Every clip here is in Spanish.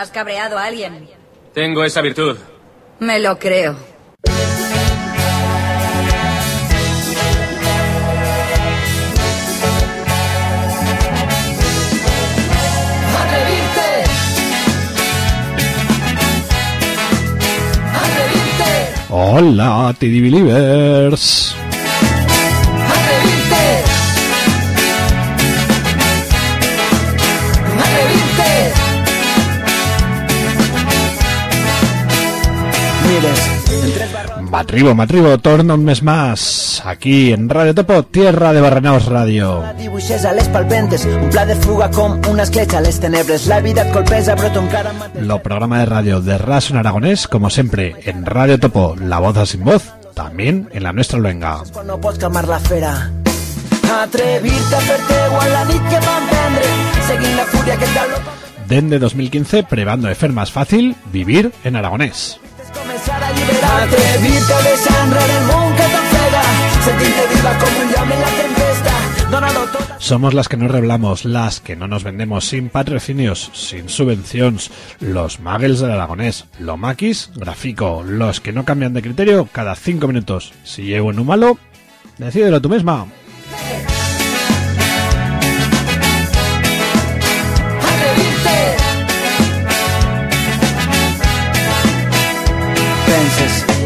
¿Has cabreado a alguien? Tengo esa virtud. Me lo creo. Hola, TD Believers. Matribo, Matribo, torna un mes más aquí en Radio Topo, tierra de Barrenaos Radio. Un pla de fuga una escletxa les tenebres. La vida. Lo programa de radio de Raso en aragonés, como siempre, en Radio Topo, la voz a sin voz, también en la nuestra luenga. No pots calmar la fera. Atrevir-te a fer teu a la nit que vam prendre, seguint la fúria que et galopa. Dende 2015, prebando de fer más fácil, vivir en aragonés. A. Atrevir-te a el que viva un en la tempesta. Somos las que no reblamos, las que no nos vendemos sin patrocinios, sin subvenciones, los muggles del aragonés, lo maquis, gráfico, los que no cambian de criterio cada cinco minutos. Si llevo en un malo, decídelo tú misma.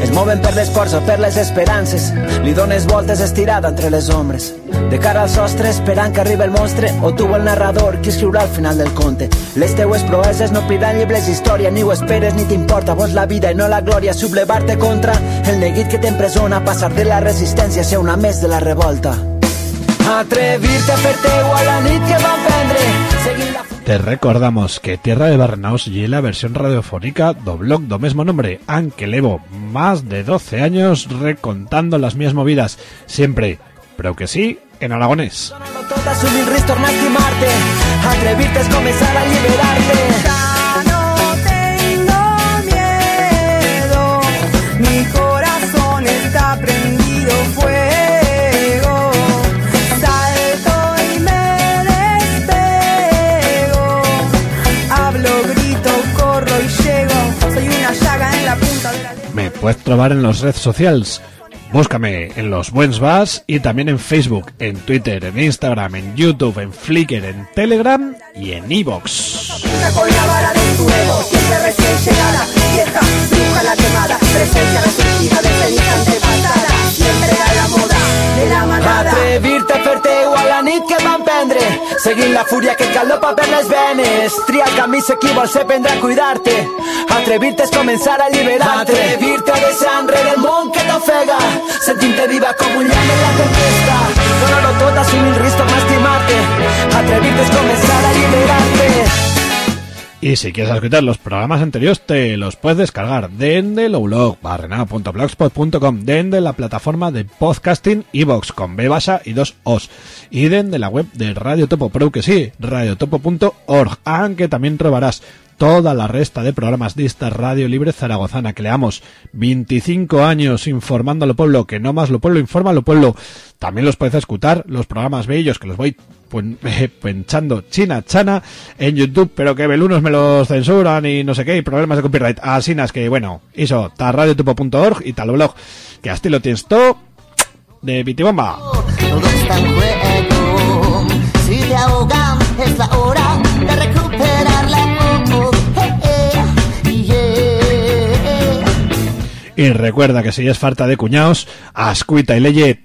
Es moven per l'esforç o per les esperances. Li dones voltes estirada entre les ombres. De cara al sostre, esperant que arribi el monstre, o tu el narrador, qui escriurà al final del conte. Les teues proeses no obriran llibres d'història, ni ho esperes ni t'importa, vos la vida i no la glòria, sublevar-te contra el neguit que t'empresona, passar de la resistència a ser una més de la revolta. Atrevir-te a fer teu a la nit que vam prendre, seguint la Te recordamos que Tierra de Barrenaos y la versión radiofónica do blog do mismo nombre, aunque levo más de 12 años recontando las mías movidas, siempre, pero que sí, en aragonés. Puedes trobar en las redes sociales. Búscame en los Buens Vas y también en Facebook, en Twitter, en Instagram, en YouTube, en Flickr, en Telegram y en Evox. A la moda de la manada. Atrevir-te a fer teu a la nit que vam prendre, seguint la fúria que et galopa per les venes. Tria el camí si qui a cuidar-te. Atrevir-te és començar a alliberar-te. Atrevir-te a deixar enrere el món que t'ofega, sentint-te viva com un llamp en la tempesta. Dóna-lo tot, assumir el risc, tornar a estimar-te. Atrevir-te és començar a alliberar-te. Y si quieres escuchar los programas anteriores, te los puedes descargar desde el blog barrenao.blogspot.com, desde la plataforma de podcasting iVox con B basa y dos O's, y desde la web de Radio Topo Pro, que sí, radiotopo.org, aunque también trobarás toda la resta de programas de esta Radio Libre Zaragozana, que leamos 25 años informando a lo pueblo, que no más lo pueblo informa a lo pueblo. También los puedes escuchar, los programas bellos, que los voy eh, pinchando china chana en YouTube, pero que belunos me los censuran y no sé qué, y problemas de copyright. Así es que, bueno, eso, ta radiotopo.org y tal blog, que así lo tienes todo de yeah. Y recuerda que si es falta de cuñaos, ascuita y leye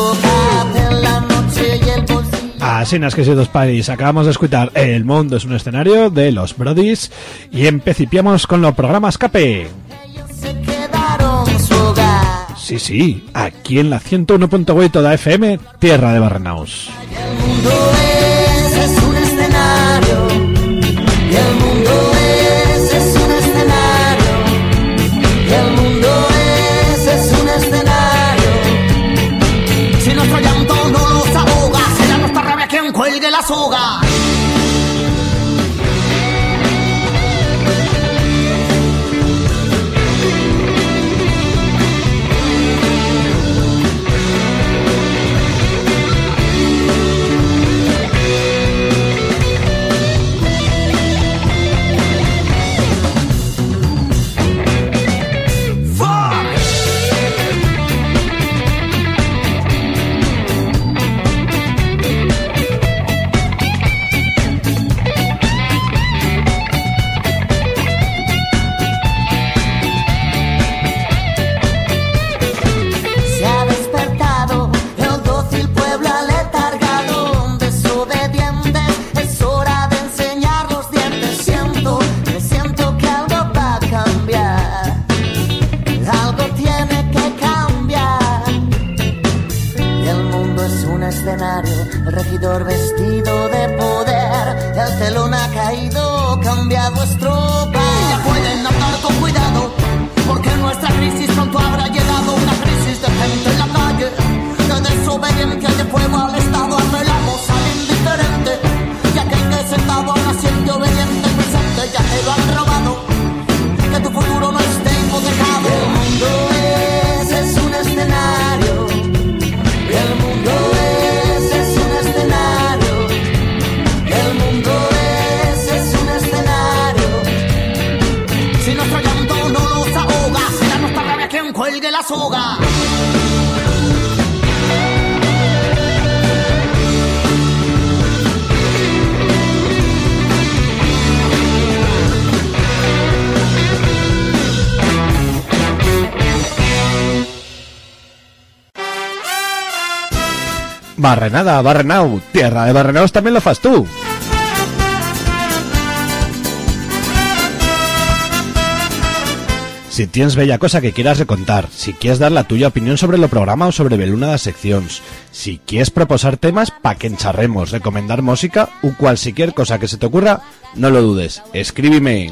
Así es que dos país acabamos de escuchar El mundo es un escenario de los Brodis y empecipiamos con los programas Cape. Ellos se quedaron su hogar. Sí, sí, aquí en la 101.8 de FM, tierra de Barrenaus. El mundo es, es un escenario. El Barrenada, Barrenau, tierra de Barrenaos también lo fas tú. Si tienes bella cosa que quieras recontar, si quieres dar la tuya opinión sobre el programa o sobre beluna das seccións, si quieres proposar temas pa que encharremos, recomendar música o cualquier cosa que se te ocurra, no lo dudes, escríbeme.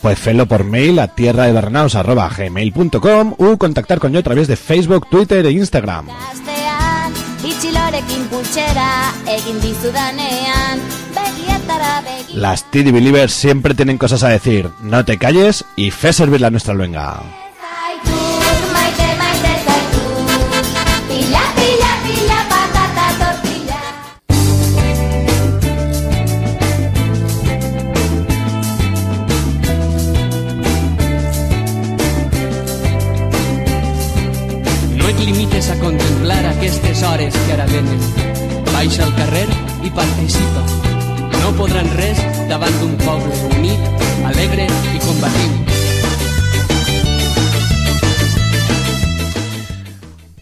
Pues felo por mail a tierra de gmail.com o contactar con yo a través de Facebook, Twitter e Instagram. Las TD Believers siempre tienen cosas a decir. No te calles y fe servir la nuestra luenga. A contemplar aquestes hores que ara venen. Baixa al carrer i participa. No podran res davant d'un poble unit, alegre i combatiu.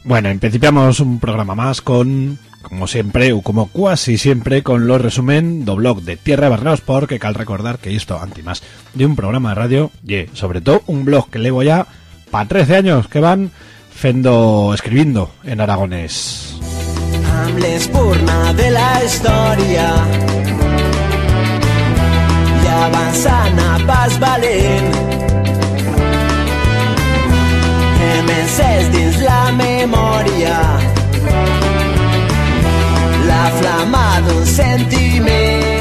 Bueno, empezamos un programa más con, como siempre, o como casi siempre, con los resumen do blog de Tierra de Barrenaos, porque cal recordar que esto, anti más, de un programa de radio, y sobre todo un blog que levo ya para 13 años que van fendo escribiendo en aragonés. l'espurna de la història i avançant a pas valent dins la memòria la flama d'un sentiment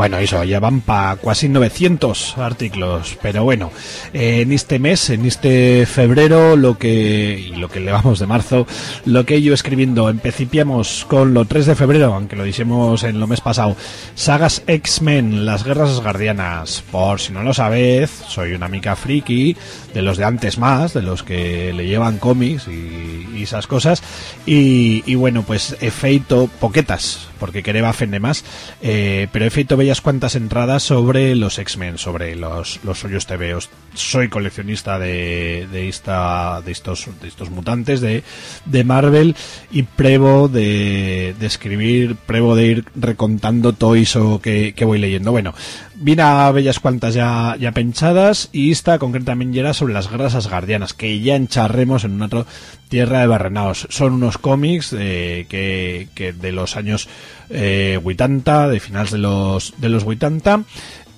Bueno, eso, ya van para casi 900 artículos, pero bueno, eh, en este mes, en este febrero, lo que, y lo que le vamos de marzo, lo que yo escribiendo, empecipiamos con lo 3 de febrero, aunque lo dijimos en lo mes pasado, sagas X-Men, las guerras asgardianas, por si no lo sabéis, soy una mica friki, de los de antes más, de los que le llevan cómics y, y esas cosas, y, y bueno, pues he feito poquetas, porque quería fende más, eh, pero he feito bellas cuantas entradas sobre los X-Men, sobre los, los suyos TVOs. Soy coleccionista de, de, esta, de, estos, de estos mutantes de, de Marvel y pruebo de, de escribir, pruebo de ir recontando todo eso que, que voy leyendo. Bueno, vine a bellas cuantas ya, ya penchadas y esta concretamente era sobre las guerras asgardianas, que ya encharremos en un otro Tierra de Barrenaos. Son unos cómics eh, que, que de los años eh, 80, de finales de los, de los 80,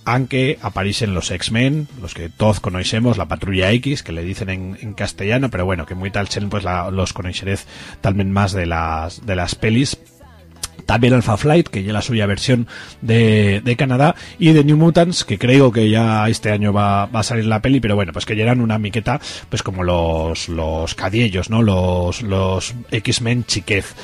aunque aparecen los X-Men, los que todos conocemos, la Patrulla X, que le dicen en, en castellano, pero bueno, que muy tal chen, pues la- los conoceréis también más de las, de las pelis, también Alpha Flight, que ya la suya versión de, de Canadá, y de New Mutants, que creo que ya este año va, va a salir la peli, pero bueno, pues que ya una miqueta, pues como los, los cadiellos, ¿no? Los, los X-Men chiquez.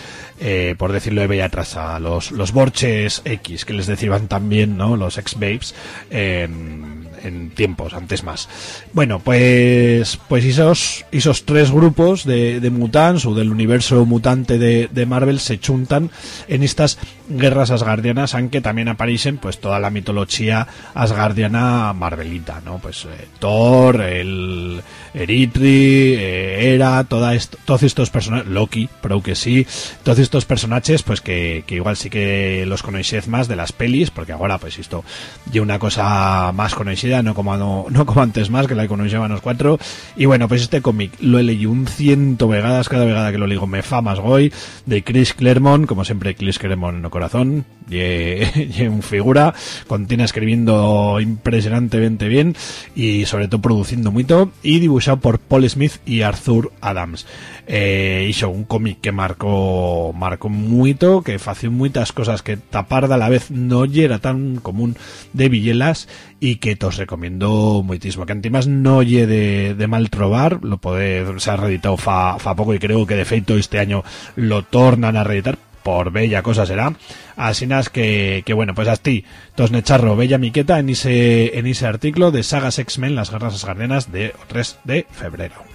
eh, por decirlo de bella traza, los, los Borches X, que les decían también, ¿no? Los X-Babes, en, en tiempos, antes más. Bueno, pues, pues esos, esos tres grupos de, de mutants o del universo mutante de, de Marvel se chuntan en estas guerras asgardianas, aunque también aparecen pues toda la mitología asgardiana marvelita, ¿no? Pues eh, Thor, el Eritri, eh, Hera, toda esto, todos estos personajes, Loki, pero que sí, todos estos personajes, pues que, que igual sí que los conocéis más de las pelis, porque ahora pues esto y una cosa más conocida, no como no, no como antes más, que la conocían los cuatro. Y bueno, pues este cómic lo he leído un ciento vegadas, cada vegada que lo digo me fa más goy, de Chris Claremont, como siempre Chris Claremont el corazón, y, un figura, contiene escribiendo impresionantemente bien, y sobre todo produciendo mucho, y dibujado por Paul Smith y Arthur Adams. Eh, hizo un cómic que marcó marcó mucho, que fació muchas cosas que taparda a la vez no era tan común de Villelas y que os recomiendo muchísimo. Que antimas no lle de, mal trobar, lo puede, se ha reeditado fa, fa poco y creo que de feito este año lo tornan a reeditar por bella cosa será. Así nas que, que bueno, pues así, Tosnecharro, bella miqueta en ese, en ese artículo de Sagas X-Men, las guerras asgardianas de 3 de febrero.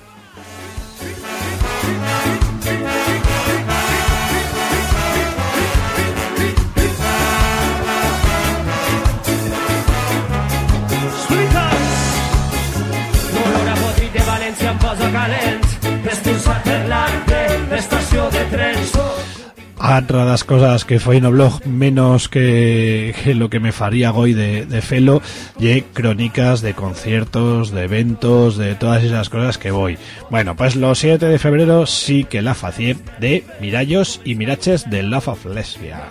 Otra das cosas que fue no blog menos que, que lo que me faría hoy de, de Felo y crónicas de conciertos, de eventos, de todas esas cosas que voy. Bueno, pues los 7 de febrero sí que la facié de Mirallos y Miraches de Love of Lesbia.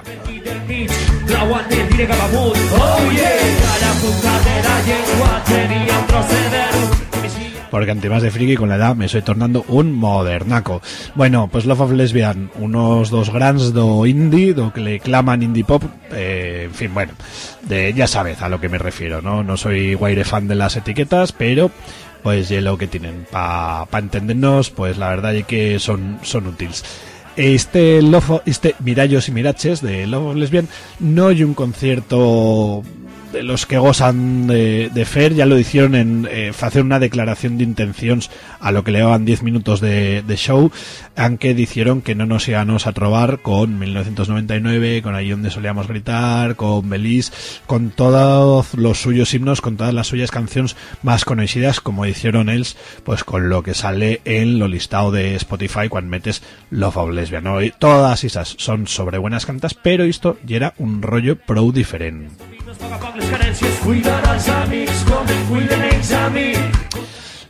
Porque ante más de friki con la edad me estoy tornando un modernaco. Bueno, pues Love of Lesbian, unos dos grands do indie, do que le claman indie pop, eh, en fin, bueno, de, ya sabes a lo que me refiero, ¿no? No soy guaire fan de las etiquetas, pero pues ye lo que tienen para pa entendernos, pues la verdad es que son, son útiles. Este Love, este Mirallos y Miraches de Love of Lesbian no hay un concierto los que gozan de, de Fer ya lo hicieron en eh, hacer una declaración de intenciones a lo que le daban 10 minutos de, de show aunque dijeron que no nos íbamos a trobar con 1999 con ahí donde solíamos gritar con Belize con todos los suyos himnos con todas las suyas canciones más conocidas como hicieron ellos pues con lo que sale en lo listado de Spotify cuando metes Love of Lesbian. Todas esas son sobre buenas cantas pero esto ya era un rollo pro diferente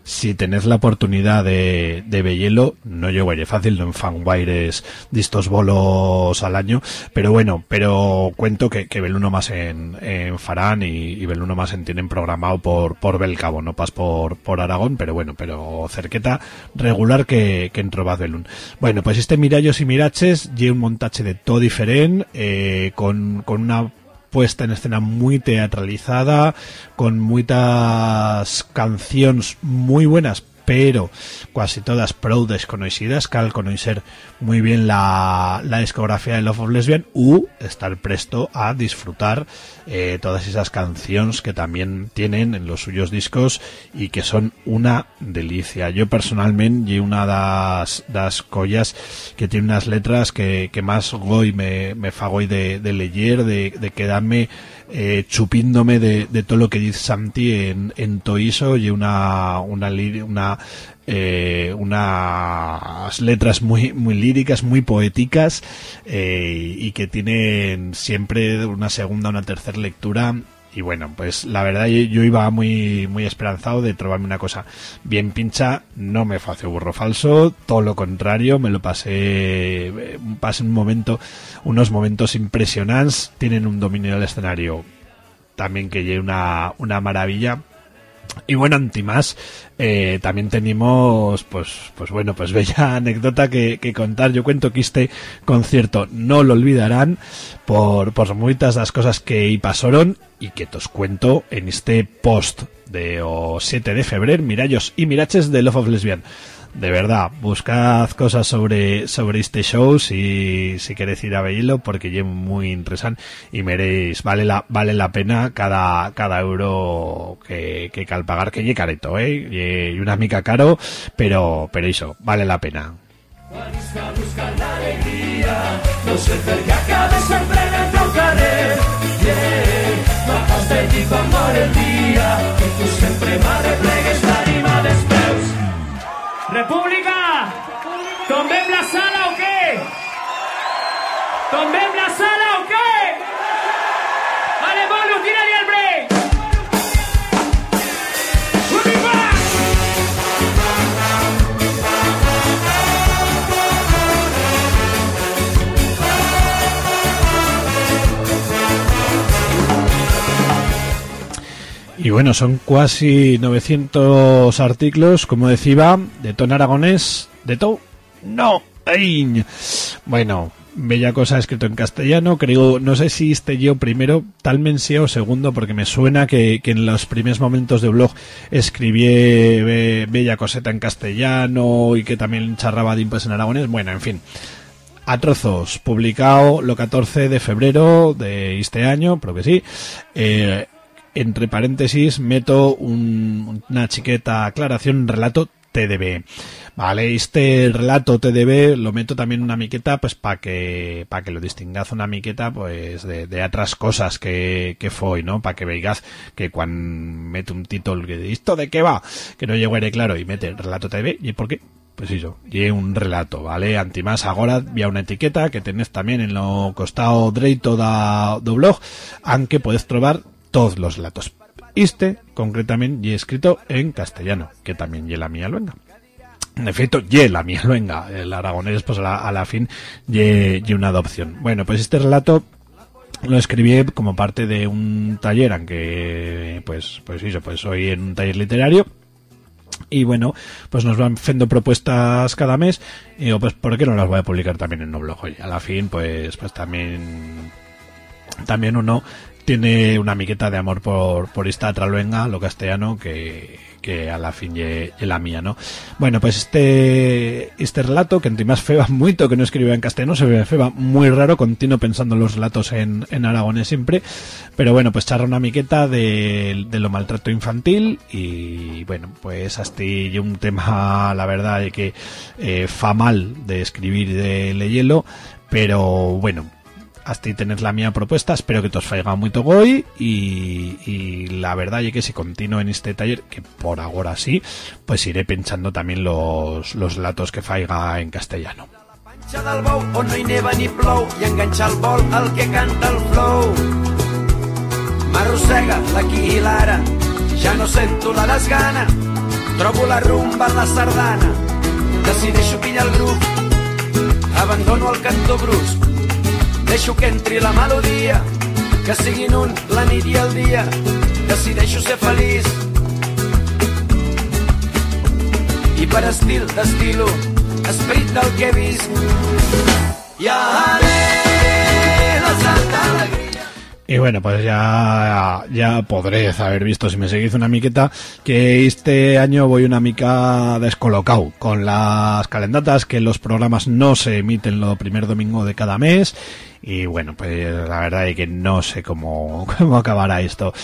Si tenés la oportunidad de, de vellelo, no yo guaire fácil, no en fanguaires distos bolos al año, pero bueno, pero cuento que, que vel uno más en, en Farán y, y vel uno más en tienen programado por, por Belcabo, no pas por, por Aragón, pero bueno, pero cerqueta regular que, que en Trobad Belún. Bueno, pues este Mirallos y Miraches, y un montaje de todo diferente, eh, con, con una puesta en escena muy teatralizada, con muchas canciones muy buenas, pero casi todas pro desconocidas, cal conocer muy bien la, la discografía de Love of Lesbian u estar presto a disfrutar eh, todas esas canciones que también tienen en los suyos discos y que son una delicia. Yo personalmente y una das, das collas que tiene unas letras que, que más goy me, me fagoy de, de leer, de, de quedarme eh, chupíndome de, de todo lo que dice Santi en, en Toiso y una una una eh, unas letras muy muy líricas muy poéticas eh, y que tienen siempre una segunda una tercera lectura. Y bueno, pues la verdad yo, iba muy muy esperanzado de trobarme una cosa bien pincha, no me hace burro falso, todo lo contrario, me lo pasé, eh, pasé un momento, unos momentos impresionantes, tienen un dominio del escenario también que lleve una, una maravilla. Y bueno, antimás, eh, también tenemos, pues, pues bueno, pues bella anécdota que, que contar. Yo cuento que este concierto no lo olvidarán por, por muchas las cosas que pasaron y que os cuento en este post de o 7 de febrero, mirallos y miraches de Love of Lesbian. De verdad, buscad cosas sobre, sobre este show si, si queréis ir a verlo porque es muy interesante y meréis, vale la, vale la pena cada, cada euro que, que cal pagar, que lle careto, eh, y una mica caro, pero, pero eso, vale la pena. No sé per què acaba sempre en el teu carrer yeah. No pas de dir com mor el dia i tu sempre m'arreplegues l'ànima República! Tombem la sala o? Tombem Y bueno, son casi 900 artículos, como decía, de ton aragonés, de to, no, ¡Ay! Bueno, bella cosa escrito en castellano, creo, no sé si este yo primero, tal mensía o segundo, porque me suena que, en los primeros momentos de blog escribí be- bella coseta en castellano y que también charraba de impes en aragonés, bueno, en fin. A trozos, publicado lo 14 de febrero de este año, pero que sí. Eh, entre paréntesis meto un- una chiqueta aclaración, relato TDB. Vale, este relato TDB lo meto también una miqueta, pues para que, para que lo distingaz una miqueta, pues de, otras cosas que, que fue, ¿no? Para que veáis que cuando mete un título que ¿esto de qué va? Que no llegue claro y mete relato TDB, ¿y por qué? Pues eso, y un relato, ¿vale? Antimás agora vía una etiqueta que tenés también en lo costado derecho da, do blog, aunque podés trobar todos los relatos. Este, concretamente, y escrito en castellano, que también y la mía luenga. En efecto, ye la mía luenga. El aragonés, pues a la, a la fin, ye, ye una adopción. Bueno, pues este relato lo escribí como parte de un taller, aunque, pues, pues eso, pues hoy en un taller literario. Y bueno, pues nos van haciendo propuestas cada mes. Y digo, pues, ¿por qué no las voy a publicar también en un blog? A la fin, pues, pues también también uno tiene una miqueta de amor por, por esta traluenga, lo castellano, que, que a la fin ye, ye la mía, ¿no? Bueno, pues este, este relato, que en más feba mucho que no escribe en castellano, se me feba muy raro, continuo pensando los relatos en, en aragonés siempre, pero bueno, pues charra una miqueta de, de lo maltrato infantil y bueno, pues hasta y un tema, la verdad, de que eh, fa mal de escribir de leyelo, pero bueno, hasta ahí tener la mía propuesta, espero que te os faiga muy hoy y, y la verdad es que si continúo en este taller, que por ahora sí, pues iré pensando también los, los latos que faiga en castellano. panxa del bou on no hi neva ni plou i enganxar el vol al que canta el flow. M'arrossega l'aquí i l'ara, ja no sento la desgana, trobo la rumba en la sardana, decideixo pillar el grup, abandono el cantó brusc, deixo que entri la melodia, que siguin un la nit i el dia, decideixo ser feliç. I per estil d'estilo, esperit del que he vist, i ale Y bueno, pues ya, ya podré haber visto, si me seguís una miqueta, que este año voy una mica descolocado con las calendatas, que los programas no se emiten lo primer domingo de cada mes. Y bueno, pues la verdad es que no sé cómo, cómo acabará esto.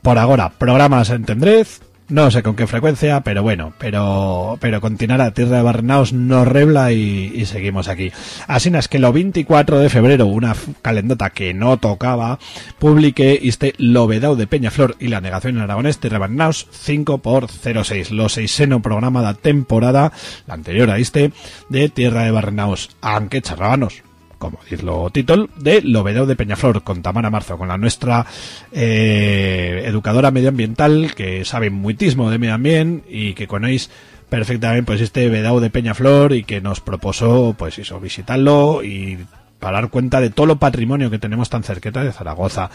Por ahora, programas en Tendrez, no sé con qué frecuencia, pero bueno, pero pero continuará Tierra de Barrenaos nos rebla y, seguimos aquí. Así es que lo 24 de febrero, una calendata que no tocaba, publiqué este Lovedao de Peñaflor y la negación en Aragonés Tierra de Barrenaos 5 por 06 lo seiseno programa de temporada, la anterior a este, de Tierra de Barrenaos, aunque charrábanos como dice lo título, de Lovedao de Peñaflor, con Tamara Marzo, con la nuestra eh, educadora medioambiental, que sabe muitísimo de medio ambiente y que conocéis perfectamente pues este Vedao de Peñaflor y que nos propuso pues eso, visitarlo y para dar cuenta de todo lo patrimonio que tenemos tan cerqueta de Zaragoza.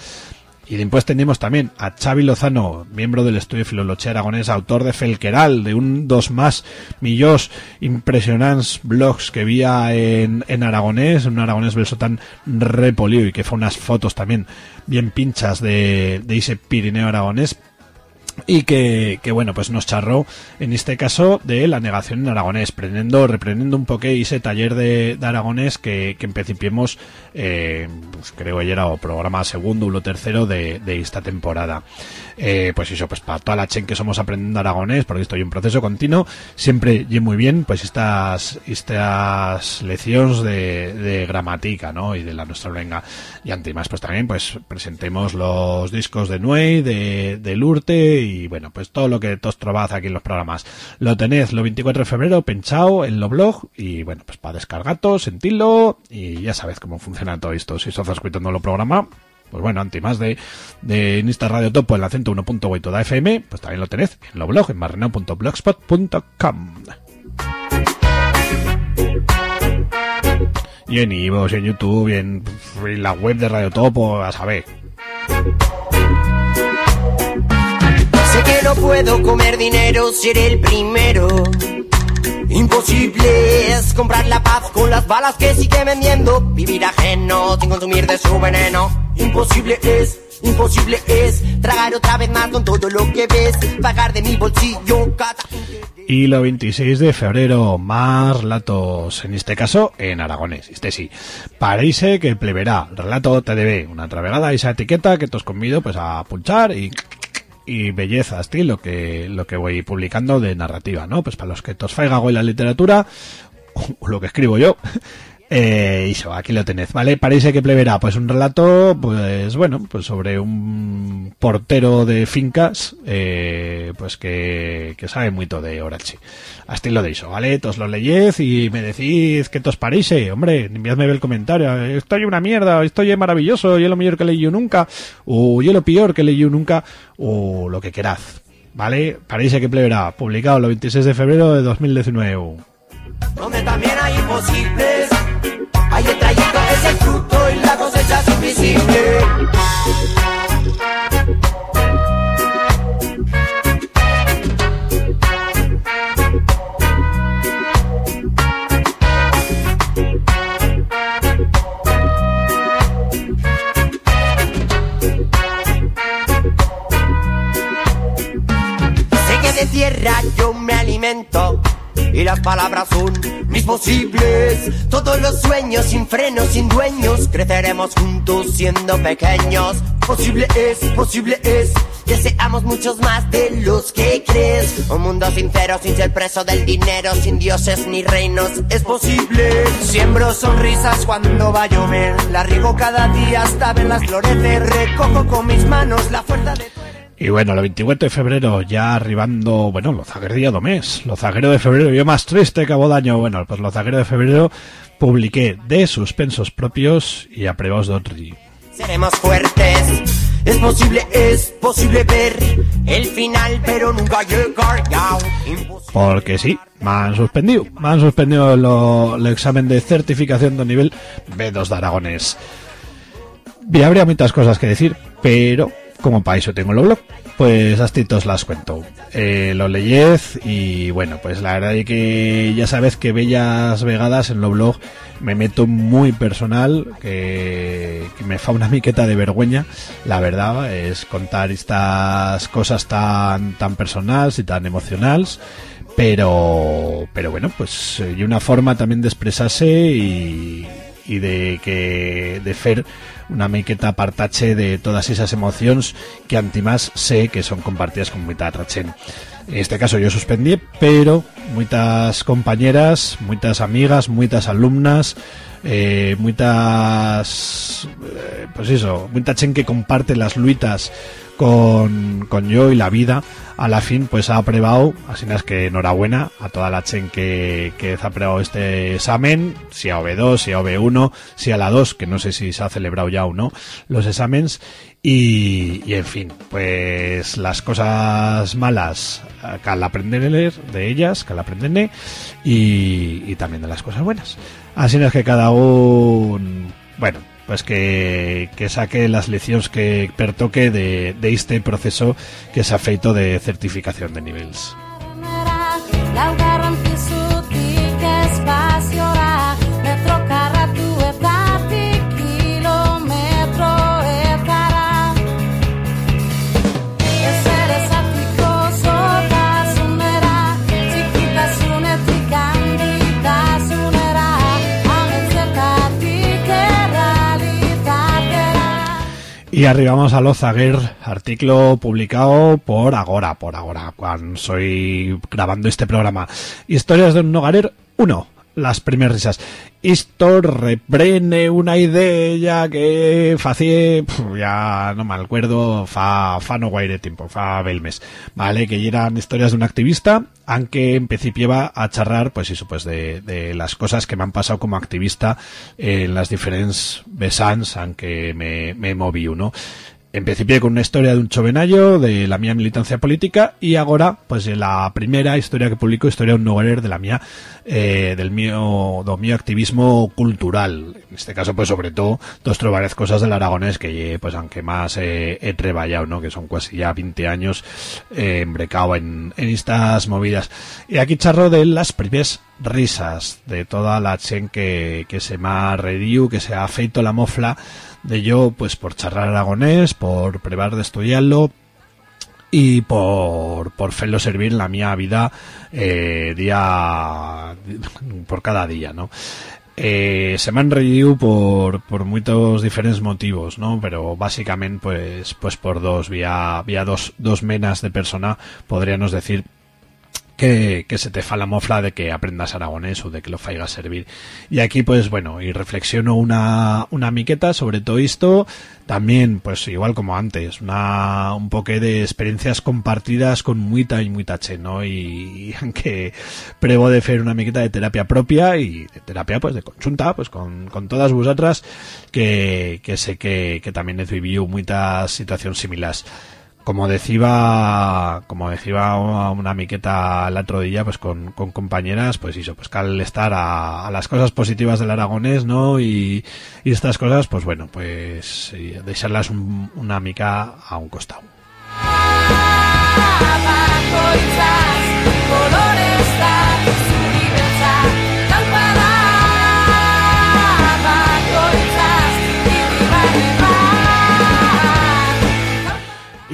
Y después tenemos también a Xavi Lozano, miembro del estudio Filoloche Aragonés, autor de Felqueral, de un dos más millos impresionantes blogs que vía en, en aragonés, un aragonés belso tan repolido y que fue unas fotos también bien pinchas de, de ese Pirineo aragonés y que, que, bueno pues nos charró en este caso de la negación en aragonés prendiendo reprendiendo un poco ese taller de, de aragonés que, que empecipiemos eh, pues creo ayer era o programa segundo o tercero de, de esta temporada eh, pues eso pues para toda la chen que somos aprendiendo aragonés porque estoy en proceso continuo siempre y muy bien pues estas estas lecciones de, de gramática no y de la nuestra lengua y antes pues también pues presentemos los discos de Nuey de, de Lurte y bueno, pues todo lo que todos trobaz aquí en los programas. Lo tenéis lo 24 de febrero pensado en lo blog y bueno, pues para descargarlo, sentirlo y ya sabéis cómo funciona todo esto. Si estás escuchando lo programa, pues bueno, antes más de, de Insta Radio Topo, el acento 1.8 da FM, pues también lo tenéis en lo blog, en barrenao.blogspot.com. Y en Ivo, en YouTube, y en, en la web de Radio Topo, a saber. Sé que no puedo comer dinero, seré el primero. Imposible es comprar la paz con las balas que sigue vendiendo. Vivir ajeno sin consumir de su veneno. Imposible es, imposible es tragar otra vez más con todo lo que ves. Pagar de mi bolsillo cada. Y lo 26 de febrero, más relatos, en este caso, en aragonés, este sí. Parece que pleberá, relato TDB, una travegada esa etiqueta que te os convido pues a punchar y y belleza, estilo lo que lo que voy publicando de narrativa, ¿no? Pues para los que tos faiga hoy la literatura, o lo que escribo yo, eh, eso, aquí lo tenéis, ¿vale? Parece que pleberá, pues un relato, pues bueno, pues sobre un portero de fincas, eh, pues que, que sabe mucho de Orachi. A estilo de eso, ¿vale? Todos lo leyez y me decís qué os parece, hombre, enviadme el comentario, esto es una mierda, esto es maravilloso, yo lo mejor que leí yo nunca, o yo lo peor que leí yo nunca, o lo que queráis, ¿vale? Parece que pleberá, publicado el 26 de febrero de 2019. Donde también hay imposibles. Hay el trayecto, es el fruto y la cosecha es invisible. Sé que de tierra yo me alimento y las palabras son mis posibles. Todos los sueños sin frenos, sin dueños, creceremos juntos siendo pequeños. Posible es, posible es que seamos muchos más de los que crees. Un mundo sincero sin ser preso del dinero, sin dioses ni reinos. Es posible. Siembro sonrisas cuando va a llover. La riego cada día hasta verlas florecer. Recojo con mis manos la fuerza de. Y bueno, el 24 de febrero ya arribando, bueno, lo zaguería do mes, lo zaguero de febrero, yo más triste que daño, bueno, pues lo zaguero de febrero publiqué de suspensos propios y aprebaos de otro. Seremos fuertes. Es posible, es posible ver el final, pero nunca llegar ya. Imposible. Porque sí, me han suspendido, me han suspendido lo- el examen de certificación de nivel B2 de Aragones. Y habría muchas cosas que decir, pero como para eso tengo el blog, pues así os las cuento. Eh, lo leyez y bueno, pues la verdad es que ya sabes que bellas vegadas en lo blog me meto muy personal, que, me fa una miqueta de vergüenza, la verdad, es contar estas cosas tan, tan personales y tan emocionales pero pero bueno pues y una forma también de expresarse y, y de que de fer una miqueta partache de todas esas emociones que antimás sé que son compartidas con mucha rachen en este caso yo suspendí pero muchas compañeras muchas amigas muchas alumnas eh, muchas eh, pues eso mucha gente que comparte las luitas con, con yo y la vida a la fin pues ha aprobado así es que enhorabuena a toda la chen que, que ha aprobado este examen si a OB2, si a OB1 si a la 2 que no sé si se ha celebrado ya o no los exámenes y, y en fin pues las cosas malas eh, que al aprender de ellas que al aprender y, y también de las cosas buenas así es que cada un bueno pues que, que saque las lecciones que pertoque de, de este proceso que se ha feito de certificación de niveles. Y arribamos a Lozaguer, artículo publicado por Agora, por Agora, cuando soy grabando este programa. Historias de un hogarer 1. Las primeras risas. Esto reprene una idea que facie, ya no me acuerdo, fa, fa no guaire tiempo, fa belmes, ¿vale? Que eran historias de un activista, aunque en principio iba a charrar, pues eso, pues de, de las cosas que me han pasado como activista en las diferentes besans, aunque me, me moví uno. Principio con una historia de un chovenayo de la mía militancia política y ahora pues la primera historia que publico historia de un noguerer de la mía eh, del mío do mío activismo cultural. En este caso pues sobre todo dos varias cosas del aragonés que pues aunque más eh, he treballado no que son casi ya 20 años eh, embrecado en, estas movidas. Y aquí charro de las primeras risas de toda la chen que, que se me ha que se ha feito la mofla de yo pues por charlar aragonés por probar de estudiarlo y por, por hacerlo servir la mía vida eh, día por cada día, ¿no? Eh, se me han reído por, por muchos diferentes motivos, ¿no? Pero básicamente pues, pues por dos, vía, vía dos, dos menas de persona, podríamos decir que, que se te fa la mofla de que aprendas aragonés o de que lo faigas servir. Y aquí, pues bueno, y reflexiono una, una miqueta sobre todo esto. También, pues igual como antes, una, un poque de experiencias compartidas con muita y muita che, ¿no? Y, y aunque prego de hacer una miqueta de terapia propia y de terapia, pues de consulta, pues con, con todas vosotras, que, que sé que, que también he vivido muchas situaciones similares como decía como decía una miqueta el otro día pues con, compañeras pues eso pues cal estar a, las cosas positivas del aragonés no y, estas cosas pues bueno pues dejarlas un- una mica a un costado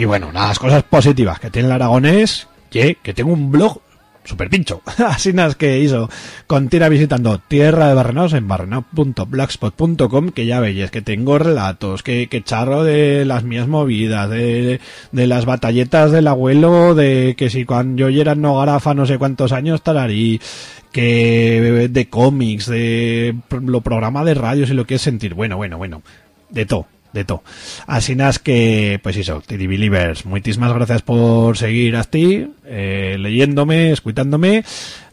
y bueno las cosas positivas que tiene el aragonés que, que tengo un blog super pincho así nas que hizo continúa visitando tierra de barrenaos en barrenao.blogspot.com que ya veis que tengo relatos que, que charro de las mías movidas de, de las batalletas del abuelo de que si cuando yo era no garafa no sé cuántos años tararí que de cómics de lo programa de radio si lo quieres sentir. Bueno bueno bueno de todo de todo. Así nas que, pues eso, TD Believers, muchísimas gracias por seguir a ti, eh, leyéndome, escuchándome.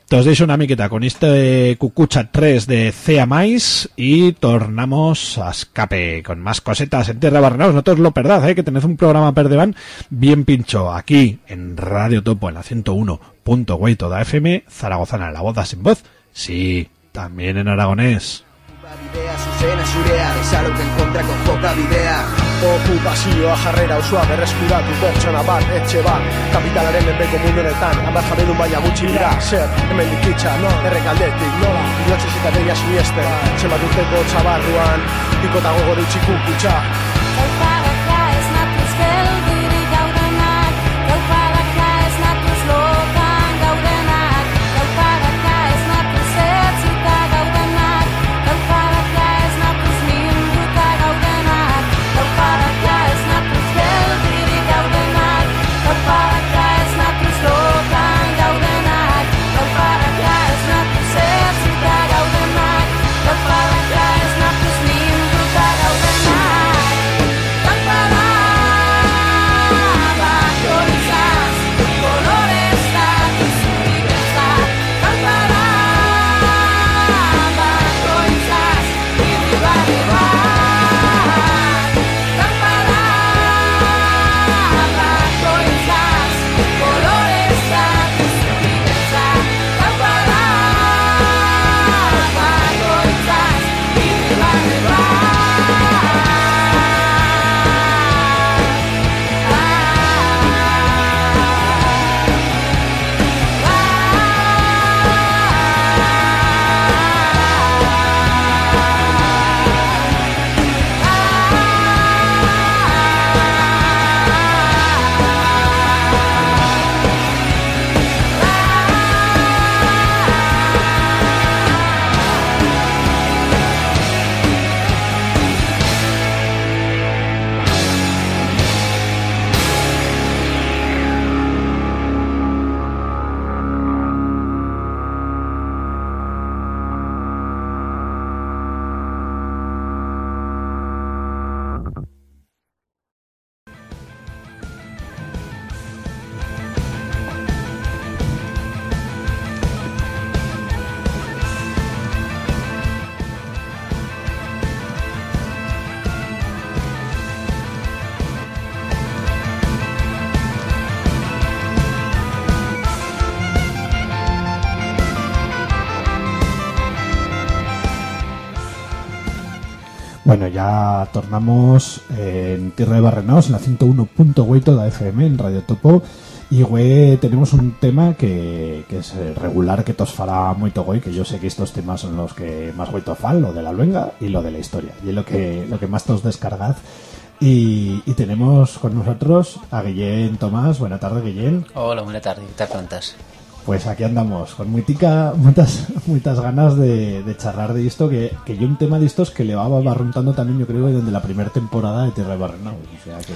Te deis una miqueta con este Cucucha 3 de Cea Mais y tornamos a escape con más cosetas en Tierra Barrenaos. No te os lo perdad, eh, que tenéis un programa Perdeban bien pincho aquí en Radio Topo en la 101.8 toda FM, Zaragozana, la voz sin voz. Sí, también en aragonés. Zuzena zurea Bezaloten kontrako joka bidea Okupazioa jarrera osoa berreskuratu pertsona bat, etxe bat. Kapitalaren menpeko mundu honetan Amar jabedun baina gutxi dira. Zer, hemen dikitza, no, errekaldetik Nola, bihotxez eta deia siniesten Zenbat urteko txabarruan Pikota gogor utxik kutxa ya tornamos en Tierra de Barrenaos, en la 101.8 da FM, en Radio Topo. Y güey, tenemos un tema que, que es regular, que tos fará moito güey, que yo sé que estos temas son los que más güey fan, lo de la luenga y lo de la historia. Y es lo que, lo que más tos descargad. Y, y tenemos con nosotros a Guillén Tomás. Buena tarde, Guillén. Hola, buena tarde, ¿qué tal? Pues aquí andamos, con muitica, muchas, muchas ganas de, de charlar de esto, que, que yo un tema de estos que le va barruntando también, yo creo, desde la primera temporada de Tierra de Barrenau. O sea que,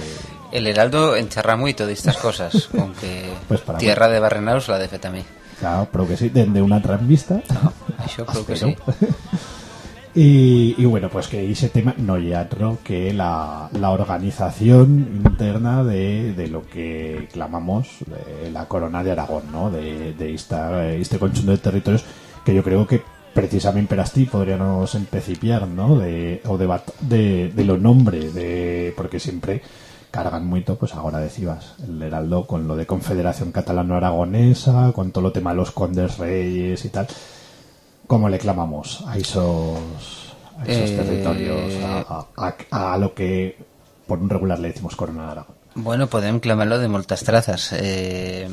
El Heraldo encharra moito estas cosas, con que Pues para Tierra de Barrenaus la de fet a mí. claro, pero que sí, desde una transvista. Això creo que sí. Y, y bueno, pues que ese tema no hay otro que la, la organización interna de, de lo que clamamos la corona de Aragón, ¿no? De, de esta, este conjunto de territorios que yo creo que precisamente per así podríamos empecipiar, ¿no? De, o de, de, de lo nombre, de, porque siempre cargan mucho, pues ahora decías, el Heraldo con lo de Confederación Catalano-Aragonesa, con todo lo tema de los condes reyes y tal. ¿Cómo le clamamos a esos, a esos Eh, territorios? A, a- a- a lo que por un regular le decimos Corona de Aragón. Bueno, podem clamarlo de moltes trazas. Eh,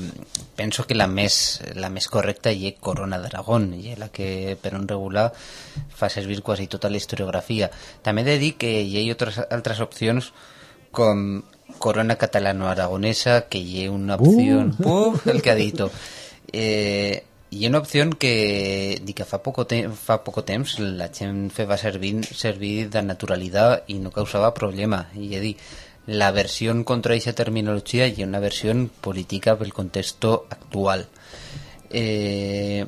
penso que la més, la més correcta hi Corona d'Aragón, i la que per un regular fa servir quasi tota la historiografia. També he de dir que hi ha altres, altres opcions com Corona Catalano-Aragonesa, que hi ha una opció... Uh, el que ha dit. Eh, hi ha una opció que, que fa, poco fa poco temps la gent fe va servir, servir de naturalitat i no causava problema. I he dit, la versió contra aquesta terminologia i una versió política pel context actual. Eh,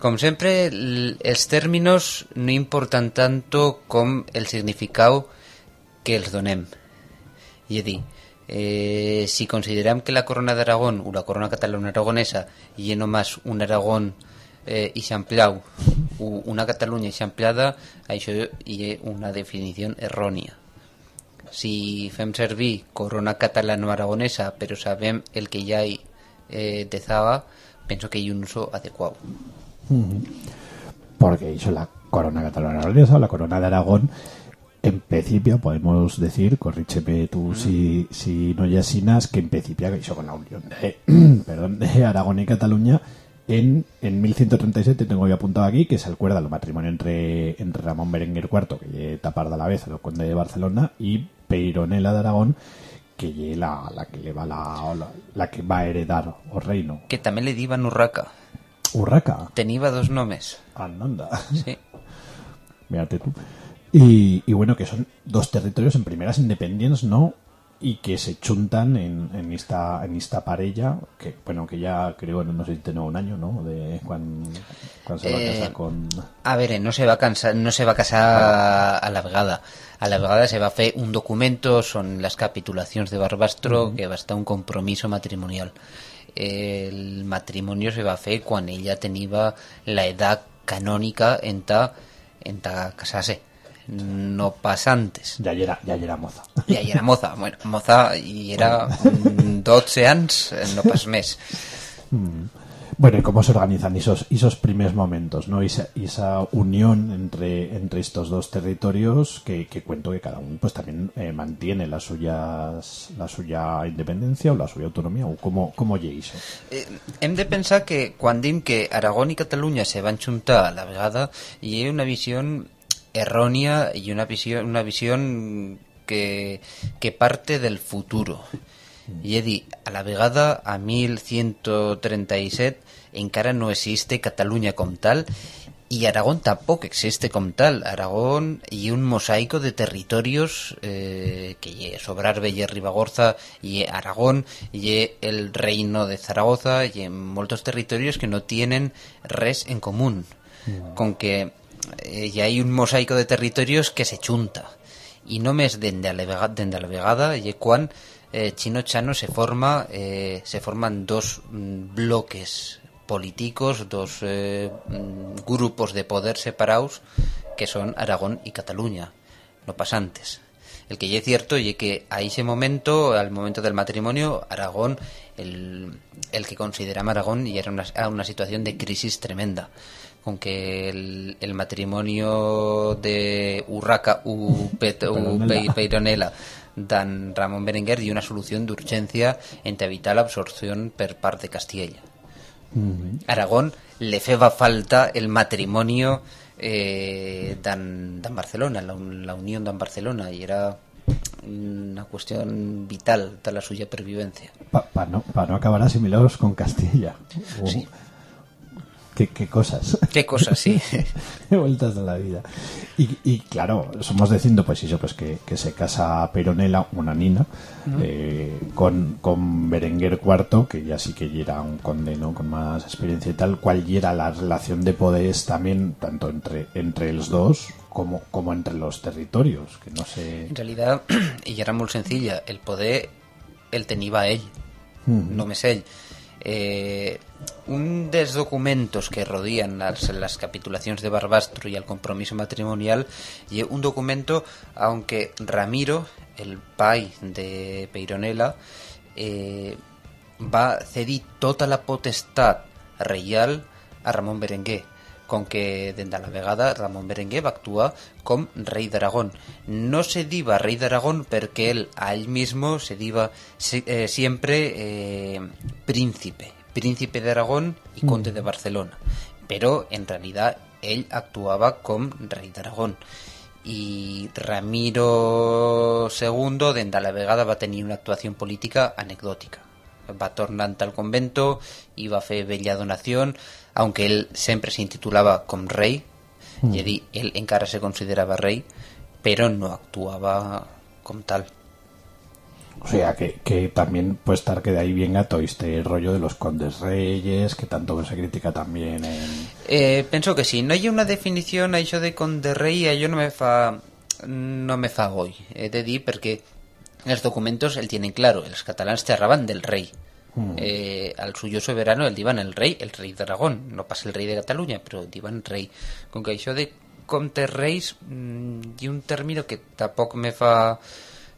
com sempre, els términos no importen tanto com el significado que els donem. I a dir, eh, si considerem que la corona d'Aragón o la corona catalana aragonesa hi ha només un Aragón eh, eixamplau o una Catalunya eixamplada, això hi ha una definició errònia. Si fem servir corona catalano-aragonesa però sabem el que hi ha eh, de Zaga, penso que hi ha un uso adequat. Porque hizo la corona catalana aragonesa, la corona de Aragón, en principio podemos decir, corrícheme tú si, si no ya sinas, que en principio hizo con la unión de, perdón, de Aragón y Cataluña en, en 1137, tengo yo apuntado aquí, que se acuerda el matrimonio entre, entre Ramón Berenguer IV, que es tapar de la vez, el conde de Barcelona, y Peironela de Aragón, que la, la que le va la, la, la que va a heredar o reino. Que també li diuen Urraca. Urraca. Tenia dos nomes. Ananda. Sí. Mírate tú. Y, y bueno, que son dos territorios en primeras independientes, ¿no? Y que se chuntan en, en esta en esta parella, que bueno, que ya creo, no sé si tengo un año, ¿no? De cuando, cuando se va a Eh, casar con... A veure, no se va cansar, no se va casar a la vegada. A la vegada se va fer un documento, són les capitulacions de Barbastro, que va estar un compromiso matrimonial. El matrimonio se va fer quan ella tenia la edat canònica en ta, en ta casar-se, no pas antes. Ya era, ya era moza. Ella era moza, bueno, moza i era mm, 12 anys, eh, no pas més. Mm. Bueno, y cómo se organizan esos, esos primeros momentos, ¿no? Esa, esa unión entre, entre estos dos territorios que, que cuento que cada uno pues también eh, mantiene las suyas, la suya independencia o la suya autonomía, o cómo, cómo lle eso. Eh, hem de pensar que quan dim que Aragón i Catalunya se van juntar a la vegada hi ha una visió errònia i una visió, una visió que, que parte del futuro. I he dit, a la vegada, a 1137, encara no existe Catalunya com tal y Aragón tampoco existe como tal. Aragón y un mosaico de territorios eh, que Sobrarbe y Ribagorza y Aragón y el reino de Zaragoza y en muchos territorios que no tienen res en común. Con que eh, y hay un mosaico de territorios que se chunta. Y no més dende a la vegada, dende a la vegada y quan eh, Chino Chano se forma eh, se forman dos mm, bloques políticos, dos eh, mm, grupos de poder separados que son Aragón y Cataluña, no pasantes. El que ya es cierto y que a ese momento, al momento del matrimonio, Aragón, el, el que consideraba Aragón y era una, una situación de crisis tremenda. Con que el, el matrimonio de Urraca u, Pet, u Peyronela. Pe- Peyronela dan Ramón Berenguer y una solución de urgencia entre evitar la absorción per parte de Castilla. Aragón le feba falta el matrimonio eh, dan, dan Barcelona, la, un- la unión dan Barcelona, y era una cuestión vital de la suya pervivencia. Para no, pa no acabar asimilados con Castilla. Sí. Qué, qué cosas. Qué cosas, sí. Qué vueltas de la vida. Y, y claro, somos diciendo pues eso, pues que, que se casa Peronela, una nina, eh, con, con Berenguer IV, que ya sí que era un conde, ¿no? Con más experiencia y tal, cuál ya era la relación de poderes también, tanto entre, entre los dos como, como entre los territorios, que no sé... En realidad, ella era muy sencilla. El poder el tenía él, Ujú. no me sé. Eh, un dels documentos que rodían las, las capitulaciones de Barbastro y el compromiso matrimonial y un documento aunque Ramiro, el pai de Peironela, eh, va cedir tota la potestat reial a Ramon Berenguer con que dende la vegada Ramon Berenguer va actuar com rei d'Aragón. No se diva rei d'Aragón perquè ell a ell mismo se diva eh, siempre eh, príncipe, príncipe de Aragón y conde de Barcelona. Pero en realidad ell actuava com rei d'Aragón. I Ramiro II, dende la vegada, va tenir una actuació política anecdòtica. Va tornant al convento i va fer bella donació, aunque ell sempre s'intitulava com rei, Mm. és a dir, ell encara se considerava rei, però no actuava com tal. O sea, que, que también puede estar que de ahí venga todo este rollo de los condes reyes, que tanto se critica también en... Eh, penso que sí. No hi ha una definició a això de conde rei, allò no me fa no me fa goi. He de dir perquè els documentos el tienen claro. Els catalans xerraven del rei. Mm. Eh, al suyo soberano el divan el rei, el rei d'Aragón. No pas el rei de Catalunya, però divan rei. Com que això de comtes reis mm, ha un término que tampoc me fa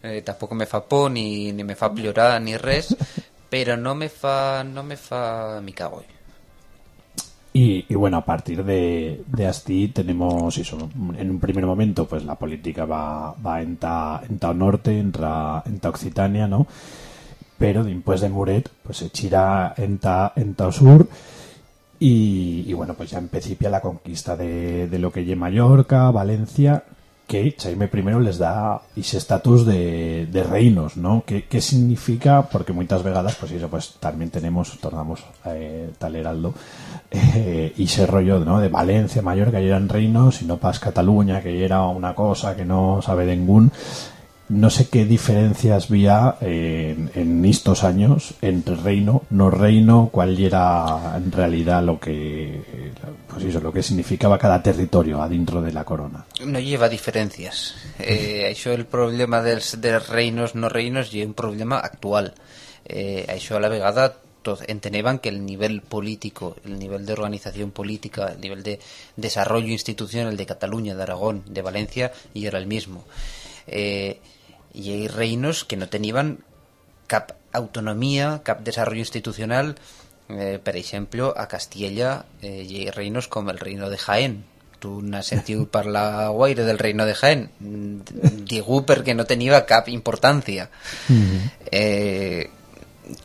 eh, tampoc me fa por ni, ni me fa plorar ni res però no me fa no me fa mica goi Y, bueno, a partir de, de Asti tenemos eso. En un primer momento, pues la política va, va en ta, en ta norte, en ta, en ta Occitania, ¿no? Pero después de Muret, pues se chira en ta, en ta sur. Y, bueno, pues ya empecipia la conquista de, de lo que lle Mallorca, Valencia, que Jaime I les da ese estatus de, de reinos, ¿no? ¿Qué, ¿Qué significa? Porque muchas vegadas, pues eso, pues también tenemos, tornamos eh, tal heraldo, eh, y ese rollo, ¿no? De Valencia, Mallorca, que eran reinos, y no pas Cataluña, que era una cosa que no sabe ningún. No sé qué diferencias había en, estos años entre reino, no reino, cuál era en realidad lo que, pues eso, lo que significaba cada territorio adentro de la corona. no lleva diferencias. Eh, això el problema dels reinos no reinos i un problema actual. Eh, això a la vegada enteneban que el nivel político, el nivel de organización política, el nivel de desarrollo institucional de Cataluña, de Aragón, de Valencia, y era el mismo. Eh, y hay reinos que no tenían cap autonomía, cap desarrollo institucional. Eh, per ejemplo, a Castilla eh, hi ha reinos com el reino de Jaén. Tu n'has sentit parlar guaire del reino de Jaén? Mm, Digo perquè no tenia cap importància. Eh,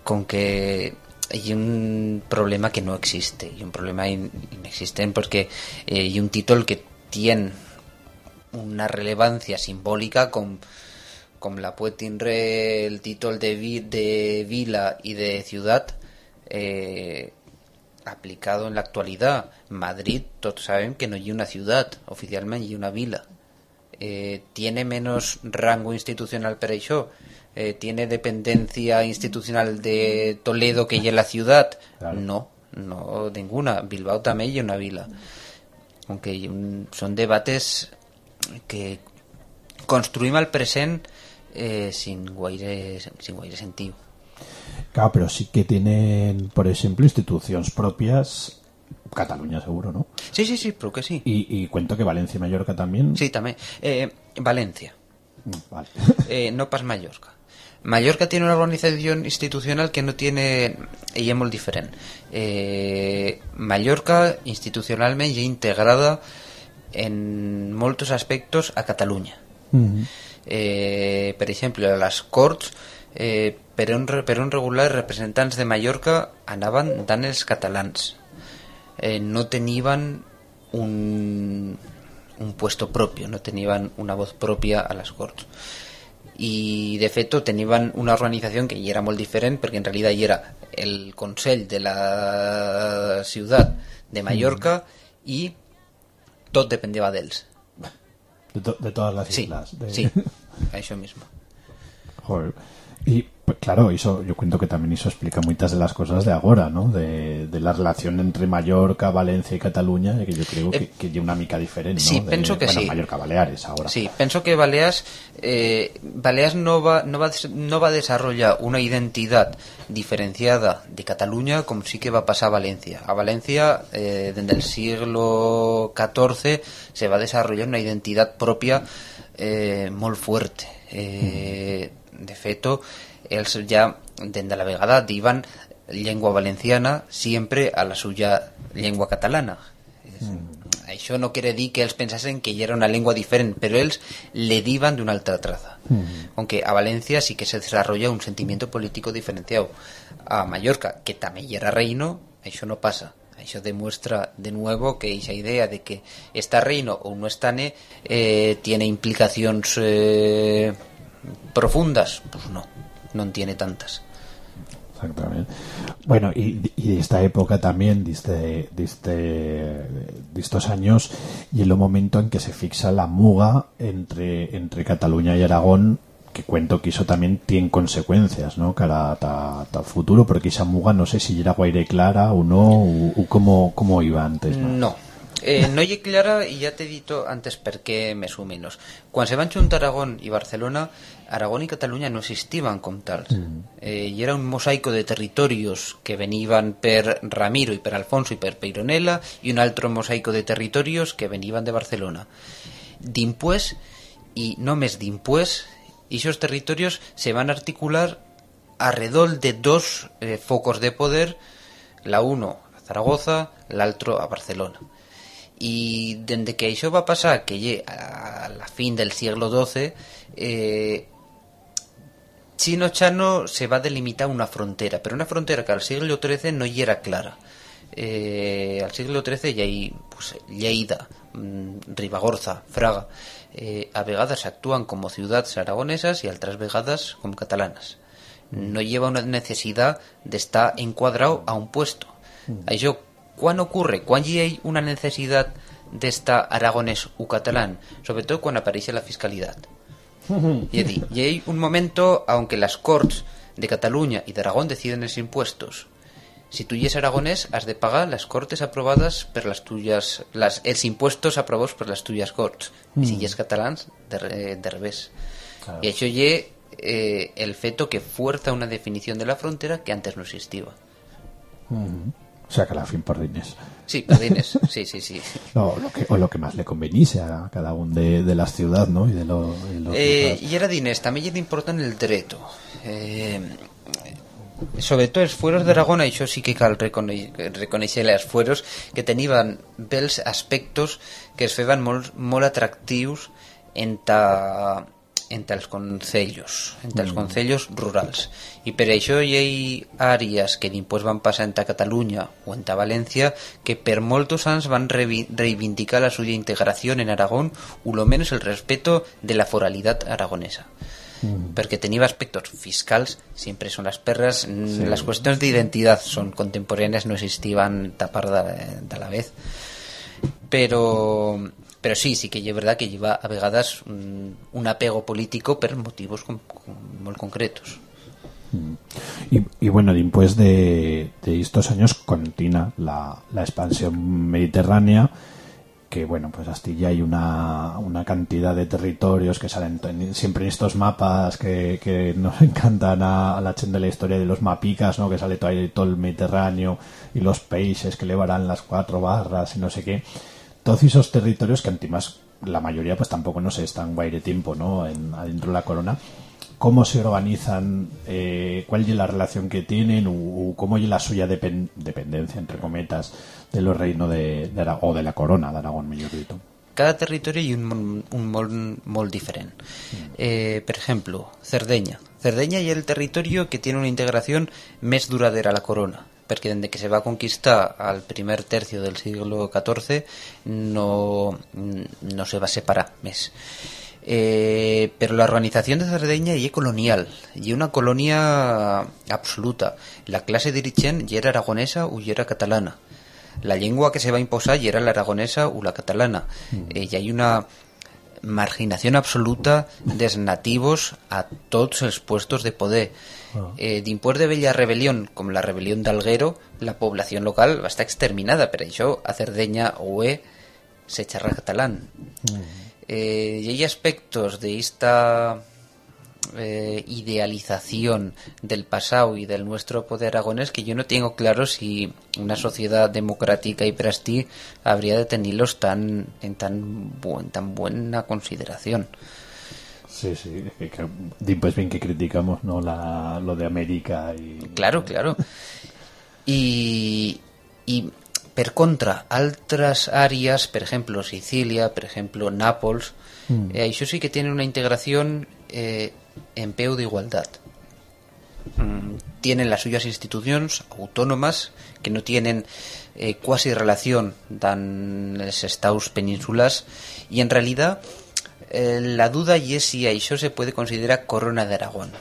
con que hay un problema que no existe, y un problema in- inexistente porque eh, hay un título que tiene una relevancia simbólica con, con la puede tener el título de, vi- de vila y de ciudad eh, aplicado en la actualidad. Madrid, todos saben que no hay una ciudad, oficialmente hay una vila. Eh, ¿Tiene menos rango institucional para eso? Eh, ¿Tiene dependencia institucional de Toledo que ya la ciudad? No, no ninguna. Bilbao también hay una vila. Aunque son debates que construïm el present eh, sin guaire, sin guaire sentiu. Claro, pero sí que tienen, por ejemplo, instituciones propias, Cataluña seguro, ¿no? Sí, sí, sí, però que sí. Y, y cuento que Valencia y Mallorca también. Sí, també. Eh, Valencia. Vale. Eh, no pas Mallorca. Mallorca tiene una organización institucional que no tiene... Ella es muy diferente. Eh, Mallorca institucionalmente integrada en moltos aspectos a Cataluña. Eh, per exemple, a les Corts eh, per, un, re- per un regular representants de Mallorca anaven tant els catalans. Eh, no tenien un, un puesto propio no tenien una voz propia a les Corts. I de fet tenien una organització que hi era molt diferent perquè en realitat hi era el Consell de la ciutat de Mallorca i tot dependia d'ells. De, to- de todas las Sí, islas. de- sí, això mismo. Joder. Y pues, claro, eso yo cuento que también eso explica muchas de las cosas de ahora, ¿no? De, de la relación entre Mallorca, Valencia y Cataluña, que yo creo que, que hay una mica diferente, ¿no? sí, De- penso que bueno, sí. Mallorca, Baleares ahora. Sí, penso que Balears, eh, Balears no, va, no, va, no va desarrollar una identidad diferenciada de Cataluña como sí que va a pasar a Valencia. A Valencia, eh, desde el siglo XIV, se va a desarrollar una identidad propia eh, molt fuerte. Eh, de feto, ells ja, dende la vegada, diuen llengua valenciana sempre a la suya llengua catalana. Això no quiere dir que ells pensasen que hi era una llengua diferent, però ells le divan d'una altra traza. Aunque a Valencia sí que se desarrolla un sentimiento político diferenciado. A Mallorca, que també hi era reino, això no pasa. Això demuestra de nuevo que esa idea de que está reino o no está eh, tiene implicaciones eh, profundas, pues no, no tiene tantas. Exactamente. Bueno, y, y de esta época también, de, este, de, este, de estos años, y en el momento en que se fixa la muga entre, entre Cataluña y Aragón, que cuento que eso también tiene consecuencias, ¿no? Cara ta futuro, porque esa muga no sé si era guaire clara o no, o, o cómo, cómo iba antes, ¿no? No. Eh, no hi clara i ja t'he dit antes per què més o menys. Quan se van juntar Aragón i Barcelona, Aragón i Catalunya no existiven com tals. Eh, I era un mosaico de territorios que venien per Ramiro i per Alfonso i per Peironela i un altre mosaico de territorios que venien de Barcelona. D'impués, i només d'impués, esos territorios se van a articular alrededor de dos eh, focos de poder, la uno a Zaragoza, l'altro a Barcelona. I desde que això va passar, que lle a la fin del siglo XII, eh, Chino Chano se va a delimitar una frontera, pero una frontera que al siglo XIII no hi era clara. Eh, al siglo XIII hi ha pues, Lleida, mm, Ribagorza, Fraga. Eh, a vegades actúan como ciudades aragonesas y otras vegadas como catalanas. No lleva una necesidad de estar encuadrado a un puesto. Això, quan ocurre? Quan hi ha una necessitat d'estar aragonès o catalán? Sobre todo quan apareix la fiscalitat. Y hay un momento, aunque las Corts de Cataluña y de Aragón deciden los impuestos, si tú y es aragonés, has de pagar las cortes aprobadas por las tuyas, las, els impuestos aprobados por las tuyas corts. Y si Mm. ya es catalán, de, de revés. Claro. Y eso ye eh, el feto que fuerza una definición de la frontera que antes no existía. Ujú. O sea que a la fin por diners. Sí, perdines, sí, sí, sí. Lo, lo que, o lo que más le conveniese a cada uno de, de las ciudades, ¿no? Y de lo, y los Eh, y era diners, també hi era important el dreto. Eh, sobretot els fueros d'Aragona, això sí que cal reconèixer els fueros que tenien bels aspectos que es feien molt, molt atractius entre, entre els concellos, entre els Mm. concellos rurals. I per això hi ha àrees que després van passar entre Catalunya o entre València que per molts anys van reivindicar la suya integració en Aragón o lo menos el respeto de la foralidad aragonesa perquè tenia aspectos fiscals sempre són les perres mm, Sí. les qüestions d'identitat són contemporànies no existiven tapar de, de la vez però però sí, sí que és verdad que lleva a vegades un, un apego político per motivos com, com molt concretos Y, y bueno, después de, de estos años continúa la, la expansión mediterránea, que bueno, pues hasta ya hay una, cantidad de territorios que salen en- siempre en estos mapas que, que nos encantan a, a la gente de la historia de los mapicas, ¿no? Que sale todo, todo el Mediterráneo y los países que llevarán las cuatro barras y no sé qué. Todos esos territorios que antimás la mayoría pues tampoco no se están guaire tiempo, ¿no? En, adentro de la corona cómo se organizan, eh, cuál es la relación que tienen, o, cómo es la suya depen- dependencia, entre cometas, de los reinos de, de o de la corona de Aragón, mejor dicho. Cada territorio hay un, un molt, molt diferent. Eh, per ejemplo, Cerdeña. Cerdeña y el territorio que tiene una integración més duradera a la corona, perquè desde que se va conquistar al primer tercio del siglo XIV no, no se va separar més. Eh, pero la organización de Cerdeña y colonial, y una colonia absoluta. La clase dirigent ya era aragonesa o ya era catalana. La lengua que se va a imposar ya era la aragonesa o la catalana. Eh, y hay una marginación absoluta dels nativos a tots els puestos de poder. Eh, D'impués de bella rebelión, com la rebelión d'Alguero, la població local va estar exterminada. Per això, a Cerdeña o E se xerra catalán. Eh, y hay aspectos de esta eh, idealización del pasado y del nuestro poder aragonés que yo no tengo claro si una sociedad democrática y prastí habría de tenerlos tan en tan buen, tan buena consideración. Sí, sí, después bien que criticamos no la, lo de América y... Claro, claro. I, i per contra, altres àrees, per exemple Sicilia, per exemple Nàpols, Mm. eh, això sí que tienen una integración eh, en peu d'igualdad. Mm, tienen las suyas instituciones autónomas que no tienen eh, cuasi relación dan los estados penínsulas y en realidad eh, la duda y es si això se puede considerar corona de Aragón.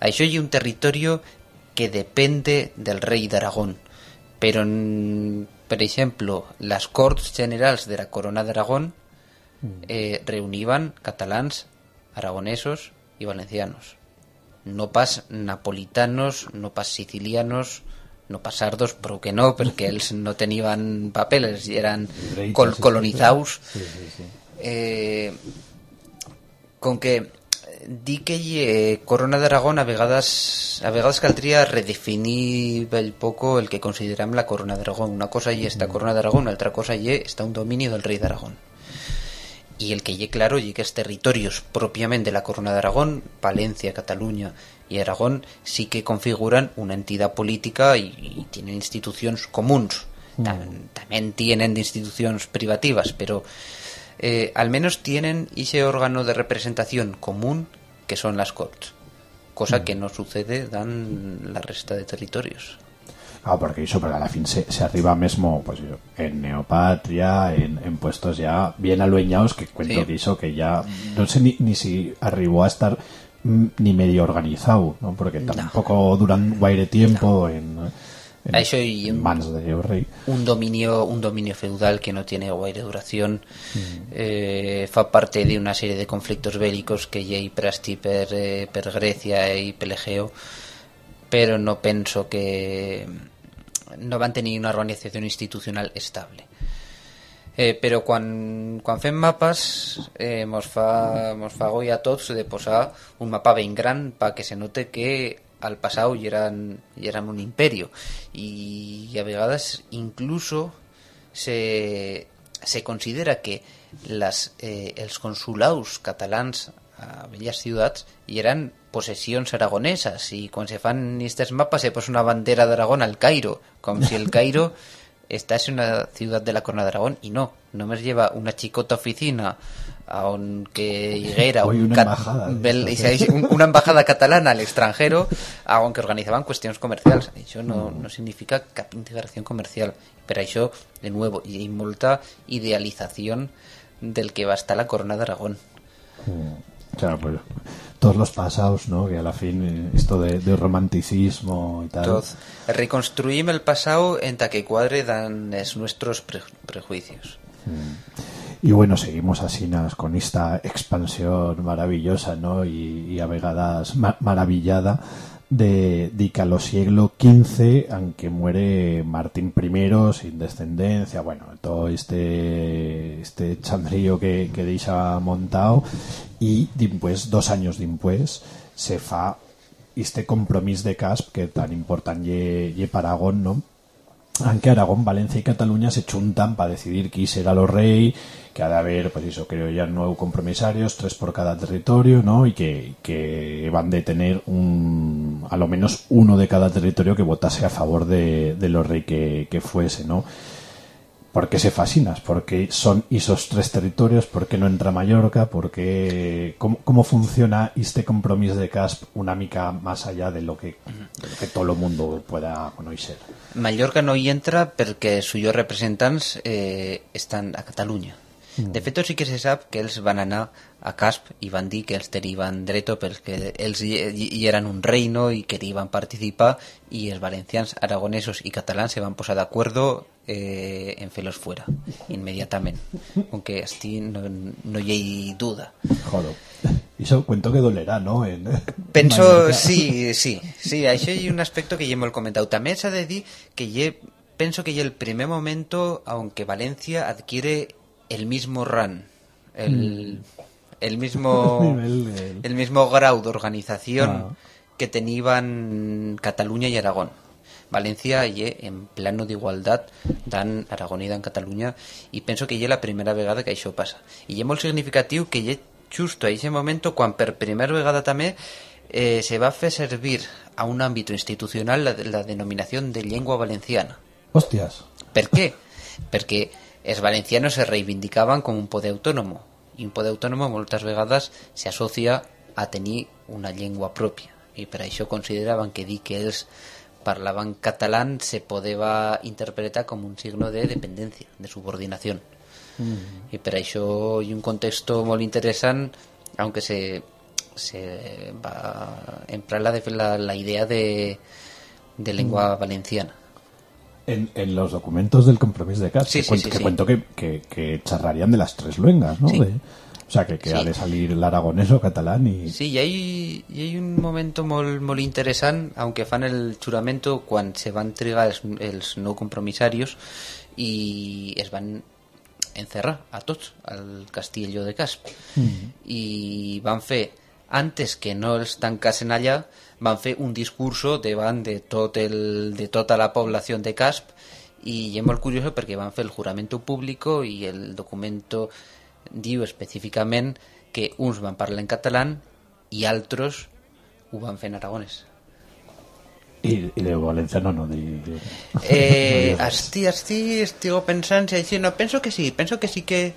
Això hay un territorio que depende del rey de Aragón, pero por ejemplo, las Corts Generals de la Corona de Aragón eh, reunían catalans, aragonesos y valencianos. No pas napolitanos, no pas sicilianos, no pas sardos, però que no, perquè ells no tenien papeles i eren Reiches, col sí, sí, sí. Eh, con que eh, di que eh, Corona d'Aragón a vegades a vegades caldria redefinir poco el que consideram la Corona d'Aragón. Una cosa y esta Corona d'Aragón altra cosa y está un dominio del rei d'Aragón y el que lle claro que es territorios propiamente de la Corona de Aragón, Valencia, Cataluña y Aragón sí que configuran una entidad política y, y tienen instituciones comunes. Tam- También tienen instituciones privativas, pero eh, al menos tienen ese órgano de representación común que son las Corts, cosa que no sucede dan la resta de territorios. Ah, porque eso, porque a la fin se, se arriba mismo pues, en Neopatria, en, en puestos ya bien alueñados, que cuento Sí. que eso, que ya no sé ni, ni si arribó a estar mm, ni medio organizado, ¿no? porque tampoco duran guaire tiempo en, en, A eso y en un- manos de rey. un dominio un dominio feudal que no tiene guaire duración eh, fa parte de una serie de conflictos bélicos que hay prasti per, eh, per Grecia y pel Egeo pero no penso que no van tenir una organización institucional estable. Eh, però quan, quan fem mapes eh, mos, fa, a tots de posar un mapa ben gran perquè se note que al passat hi eren, hi eren un imperio. I a vegades incluso se, se considera que les, eh, els consulaus catalans a belles ciutats hi eren possessions aragoneses i quan se fan estos mapes se posa una bandera d'Aragón al Cairo com si el Cairo esta es una ciudad de la Corona de Aragón y no, només lleva una chicota oficina aunque higuera Oye, un una embajada de bel- y un- una embajada catalana al extranjero aunque organizaban cuestiones comercials això no, no significa cap integración comercial. Per això, de nuevo, hi ha molta idealització del que va estar la Corona de Aragón. Claro, pues todos los pasados, ¿no? Que a la fin eh, esto de, de romanticismo y tal. Tot. Reconstruïm el passau en ta que quadre dan nuestros pre- prejuicios. Y bueno, seguimos así nas, con esta expansión maravillosa, ¿no? Y, y a vegadas ma- maravillada de, de los siglo XV, aunque muere Martín I sin descendencia, bueno, todo este este chandrío que, que deixa montado y después, dos años después, se fa este compromiso de CASP que tan importante ye, ye Paragón, ¿no? Aunque Aragón, Valencia y Cataluña se chuntan para decidir quién será los rey, que ha de haber, pues eso, creo ya nueve compromisarios, tres por cada territorio, ¿no? Y que, que van de tener un, a lo menos uno de cada territorio que votase a favor de, de los rey que fuese, ¿no? ¿Por qué se fascinas? ¿Por qué son esos tres territorios? ¿Por qué no entra Mallorca? ¿Por qué, cómo, cómo funciona este compromiso de CASP una mica más allá de lo que, todo el mundo pueda conocer? Mallorca no entra perquè els seus representants eh, estan a Catalunya. De fet, sí que se sap que ells van anar a Casp i van dir que ells tenien dret perquè ells hi, eren un reino i que hi van participar i els valencians, aragonesos i catalans se van posar d'acuerdo eh, en fer-los fuera, immediatament. Aunque esti no, no hi ha duda. Joder. Eso cuento que dolerá, ¿no? En, Penso, Mallorca. sí, sí, sí, això hi ha un aspecto que ja hem comentat. També s'ha de dir que hi ha, penso que ha el primer momento aunque Valencia adquiere el mismo RAN, el, el mismo Nivel de- el mismo grau d'organització Ah. que tenían Catalunya i Aragón. València hi ha en plano d'igualtat tant Aragón i tant Catalunya i penso que ha la primera vegada que això passa. I és molt significatiu que ha justo a aquest moment quan per primera vegada també eh, se va fer servir a un àmbit institucional la, la denominació de llengua valenciana. Hostias. Per què? Perquè els valencianos se reivindicaven com un poder autònom i un poder autònom moltes vegades s'associa a tenir una llengua pròpia i per això consideraven que dir que ells parlaven català se podeva interpretar com un signo de dependència, de subordinació. I per això hi un context molt interessant, aunque se, se va emprar la, de- la, la idea de, de lengua valenciana. En, en los documentos del compromiso de Sí, que, sí, cuento, sí, que cuento que, que, que charrarían de las tres lenguas, ¿no? De- o sea, que, que ha de salir el aragonés o catalán y... Sí, i hi, hi ha un moment molt, molt interessant, aunque fan el juramento quan se van trigar els, els nou compromissaris i es van encerrar a tots al castillo de Casp. I van fer antes que no els tancassen allà van fer un discurso davant de, tot el, de tota la població de Casp i és molt curiós perquè van fer el juramento público i el documento diu específicament que uns van parlar en català i altres ho van fer en aragonès. Y, y de valenciano no, de- Eh, no esti, esti, estigo pensant si així, no, penso que sí, penso que sí que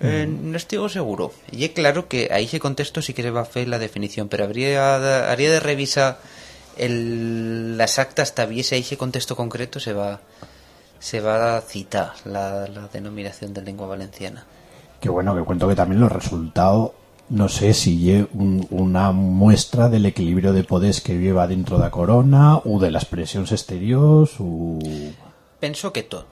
eh, no estigo seguro. Y es claro que a ese contexto sí que se va a hacer la definición, pero habría de, habría de revisar el, las actas tabiese ese contexto concreto se va se va a citar la, la denominación de lengua valenciana. Que bueno, que cuento que también los resultados, no sé si un- una muestra del equilibrio de poderes que lleva dentro de la corona o de las presiones exteriores o... Penso que tot.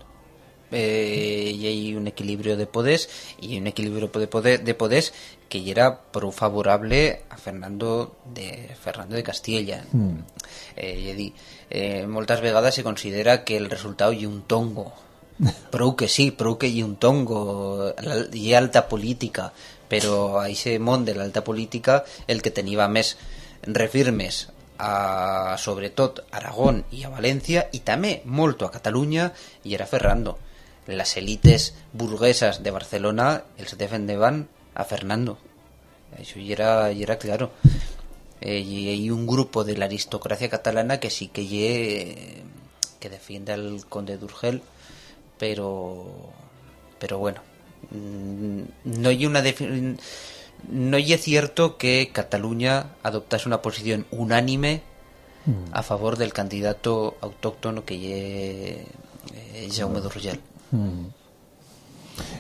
Eh, hi ha un equilibrio de poders i un equilibrio de poder de poders que era prou favorable a Fernando de Fernando de Castilla. Mm. Eh, dir, eh, moltes vegades se considera que el resultat hi ha un tongo. Prou que sí, prou que ha un tongo, ha alta política, però a aquest món de l'alta política el que tenia més refirmes a, sobretot a Aragón i a València i també molt a Catalunya i era Ferrando. Les elites burguesas de Barcelona els defendaven a Fernando. Això hi era, era claro. Eh, y hay un grupo de la aristocracia catalana que sí que que defiende al conde d'Urgel, pero pero bueno, mm, no hay una no hay cierto que Cataluña adoptase una posición unánime a favor del candidato autóctono que lle eh, Jaume d'Urgel. Mm.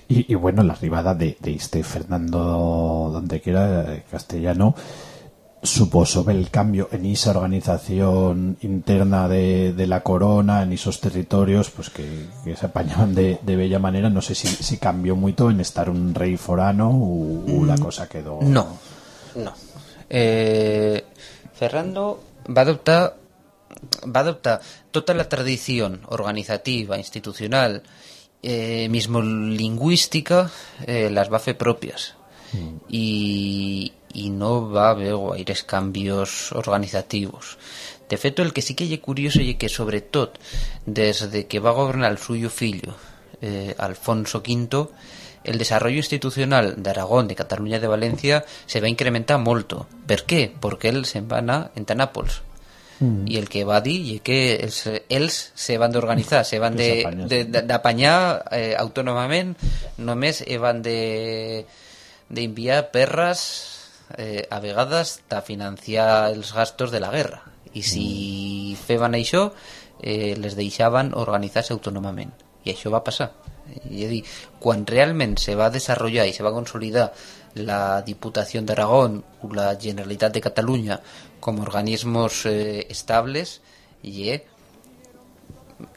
Y, y bueno, la arribada de, de este Fernando, donde quiera, eh, castellano, supuso el cambio en esa organización interna de, de la corona, en esos territorios, pues que, que se apañaban de, de bella manera. No sé si, si cambió mucho en estar un rey forano o, o la cosa quedó. No, no. Eh, Ferrando va adoptar va adoptar tota la tradició organitzativa, institucional, eh, mismo lingüística, eh, les va fer pròpies. I, i no va haver gaires canvis organitzatius. De feto, el que sí que lle curioso y que sobre tot desde que va a gobernar el suyo fillo eh, Alfonso V el desarrollo institucional de Aragón, de Cataluña, de Valencia se va a incrementar molto. ¿Per qué? Porque él se va a en Tanápols. Mm. Y el que va dir y que els, els se van d'organitzar, se van de- de- de- d'apanyar eh, autònomament, només van de d'enviar perres eh, a vegades de financiar els gastos de la guerra. I si feien això, eh, les deixaven organitzar-se autònomament. I això va passar. I és a dir, quan realment se va desenvolupar i se va consolidar la Diputació d'Aragón o la Generalitat de Catalunya com organismos eh, estables i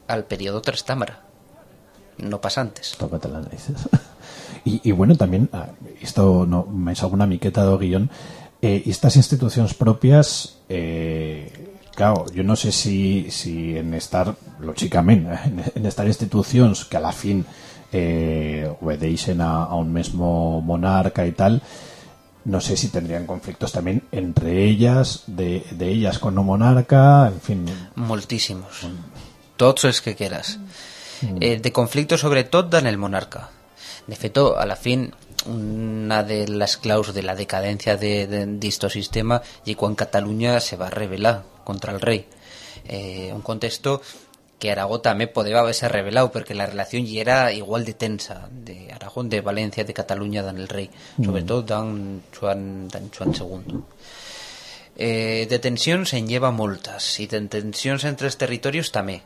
al periodo Trastámara. No pasa antes. Tócate las narices. y, y bueno, también, ah, esto no me hizo una miqueta de guion, eh, estas instituciones propias, eh, claro, yo no sé si, si en estar, lógicamente, en, en estar instituciones que a la fin eh, obedecen a un mismo monarca y tal, no sé si tendrían conflictos también entre ellas, de, de ellas con no monarca, en fin. Moltíssimos. Tots els que quieras. Eh, de conflicto sobre tot en el monarca. De feto, a la fin, una de las claus de la decadencia de, de, d'esto sistema y quan Cataluña se va a rebelar contra el rei. Eh, un contexto que Aragó també podeva haver-se revelat perquè la relació hi era igual de tensa de Aragón, de València, de Catalunya d'en el rei, Mm. sobretot d'en Joan, d'en Joan II. Eh, de tensions en lleva moltes y de tensions entre els territorios també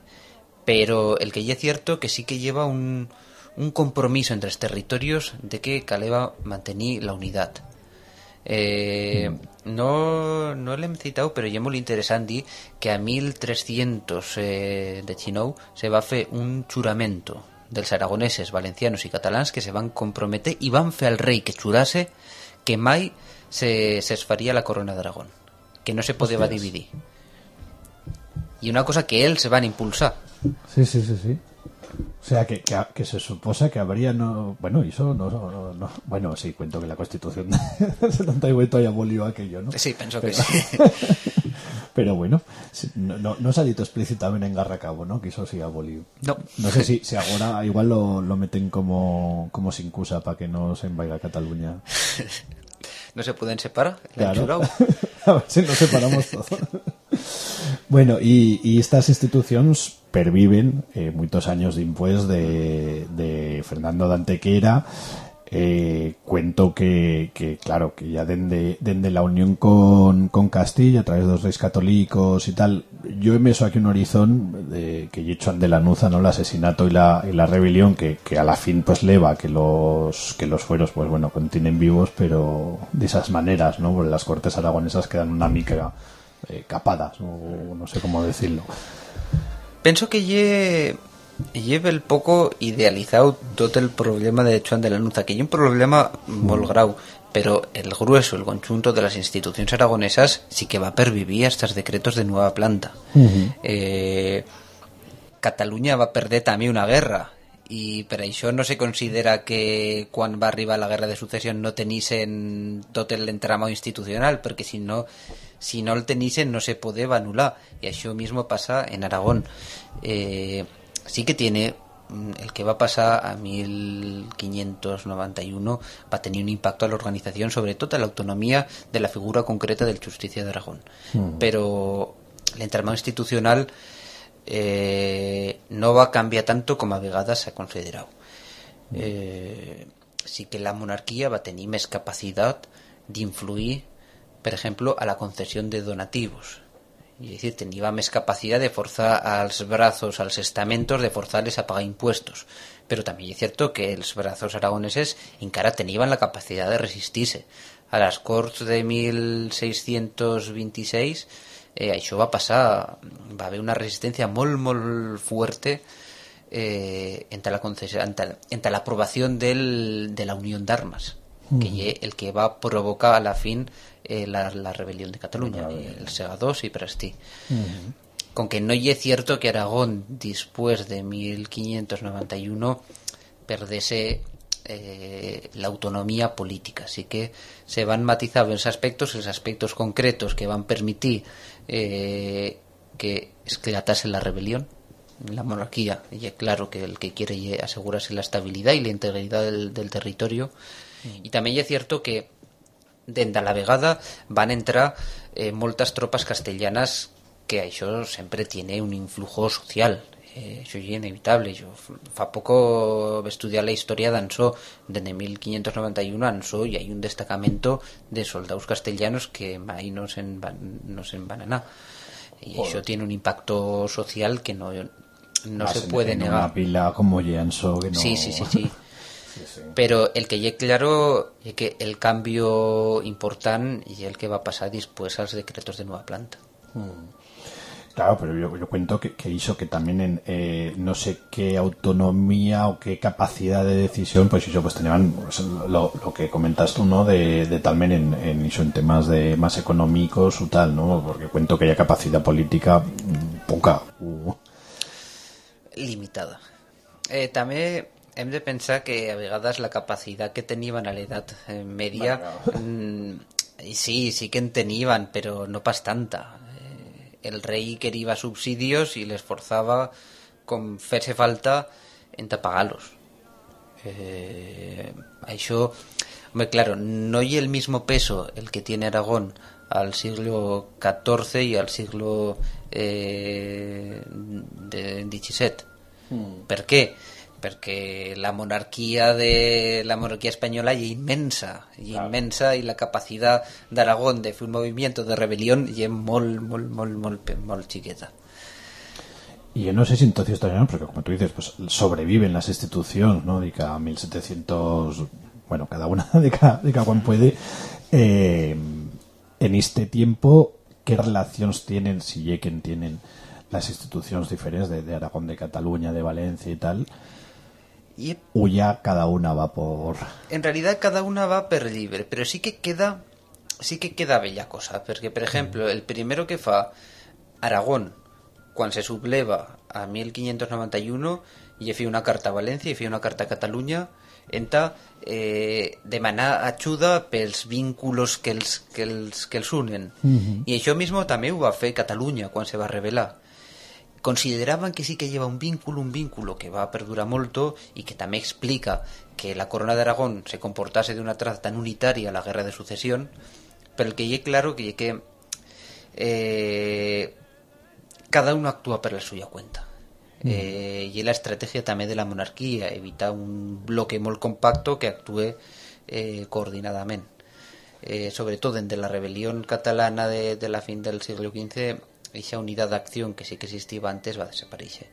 pero el que ya es cierto que sí que lleva un, un compromiso entre los territorios de que caleva mantenir la unidad eh, no, no l'hem citado pero ya muy interesante dir que a 1300 eh, de Chinou se va a fer un juramento dels aragoneses, valencianos y catalans que se van comprometer y van fer al rei que jurase que mai se, se faria la corona d'Aragón que no se podía dividir. Y una cosa que él se van a impulsar. Sí, sí, sí, sí. O sea, que, que, que se suposa que habría no... Bueno, eso no, no, no- Bueno, sí, cuento que la Constitución del 78 ya abolió aquello, ¿no? Sí, penso que Pero- sí. Pero bueno, no, no se ha dicho explícitamente en Garracabo, ¿no? Que eso sí abolió. No. No sé si, si ahora igual lo, lo meten como, como sin cusa para que no se envaiga Cataluña. no se pueden separar Claro. A ver si nos separamos todos. bueno, y, y estas instituciones perviven eh, muchos años después de, de Fernando de Antequera. Eh, cuento que, claro, que ya desde de la unión con, con Castilla, a través de los reyes católicos y tal, yo he meso aquí un horizonte de, que hecho de la nuza, ¿no? El asesinato y la, y la rebelión, que, que a la fin pues leva que los, que los fueros, pues bueno, continúen vivos, pero de esas maneras, ¿no? Porque las cortes aragonesas quedan una mica eh, capadas, o no sé cómo decirlo. Penso que lle lleve el poco idealizado todo el problema de Joan de la Nuza, que hay un problema molt grau, pero el grueso, el conjunto de las instituciones aragonesas sí que va a pervivir a estos decretos de nueva planta. eh, Catalunya va perder també una guerra i per això no se considera que quan va arribar la guerra de successió no tenissin tot l'entramado institucional perquè si no si no el tenissin no se podeva anular i això mismo passa en Aragón. Eh, sí que tiene mm, el que va pasar a 1591 va tenir un impacto a la organización sobre todo a la autonomía de la figura concreta del Justicia de Aragón Mm. pero l'entramado institucional eh, no va canviar tanto com a vegades s'ha considerat. Eh, sí que la monarquia va tenir més capacitat d'influir, per exemple, a la concessió de donativos. Es decir, tenía más capacidad de forzar a los brazos, a los estamentos, de forzarles a pagar impuestos. Pero también es cierto que los brazos aragoneses encara tenían la capacidad de resistirse. A las Corts de 1626 eh, això va passar, va haver una resistència molt, molt fuerte eh, entre la concessió, entre, entre l'aprovació del, de la Unió d'Armes, que Mm. ye el que va provocar a la fin eh, la, la rebelión de Cataluña, el Segadors y Prestí. Con que no es cierto que Aragón, después de 1591, perdese eh, la autonomía política. Así que se van matizando los aspectos, los aspectos concretos que van permitir eh, que esclatase la rebelión la monarquía. Y es claro que el que quiere asegurarse la estabilidad y la integridad del, del territorio. Y también es cierto que a la vegada van entrar eh, moltas tropas castellanas que això sempre tiene un influjo social. Eh, això és inevitable. Jo fa poco he estudiat la història d'Ansó desde 1591 a Ansó y hay un destacamento de soldados castellanos que mai no se'n van, no se'n van anar. Y Joder. eso tiene un impacto social que no, no Más se en- puede negar Una pila como Jenso, que no... Sí, sí, sí, sí. Pero el que llegue claro es que el cambio importante y el que va a pasar después a los decretos de nueva planta. Claro, pero yo, yo cuento que, que hizo que también en eh, no sé qué autonomía o qué capacidad de decisión, pues hizo, pues tenían pues, lo, lo que comentas tú, ¿no? De, de también en, en, hizo en temas de más económicos o tal, ¿no? Porque cuento que haya capacidad política mm, poca. Uh, limitada. Eh, també hem de pensar que a vegades la capacitat que teníem a l'edat eh, media mm, i sí, sí que en teníem, però no pas tanta. Eh, el rei queria subsidios i les forzava com fes falta en pagar-los. Eh, això, hombre, claro, no hay el mismo peso el que tiene Aragón al siglo XIV y al siglo eh, de XVII. Per què? Perquè la monarquia de la monarquia espanyola és immensa, i immensa i la capacitat d'Aragón de fer un moviment de rebel·lió és molt, molt, molt, molt, pe- molt xiqueta. Y yo no sé si entonces todavía, porque como tú dices, pues sobreviven las instituciones, ¿no? De cada 1700, bueno, cada una de cada, de cada cual puede. eh, en este tiempo, ¿qué relaciones tienen, si lleguen tienen las instituciones diferentes de, de Aragón, de Cataluña, de Valencia y tal? Y O ya cada una va por... En realidad cada una va per llibre, però sí que queda sí que queda bella cosa, perquè per exemple, el primero que fa Aragón quan se subleva a 1591 i fe una carta a València i fe una carta a Catalunya enta eh, demanar ajuda pels vínculos que els, que els, que els unen. Mhm. i això mismo també ho va fer Catalunya quan se va revelar consideraban que sí que lleva un vínculo, un vínculo que va a perdurar molto y que también explica que la corona de Aragón se comportase de una traza tan unitaria a la guerra de sucesión, pero que llegue claro que eh, cada uno actúa por la suya cuenta. Eh, y la estrategia también de la monarquía, evita un bloque muy compacto que actúe eh, coordinadamente. Eh, sobre todo desde la rebelión catalana de, de la fin del siglo XV, esa unidad de acción que sí que existía antes va a desaparecer.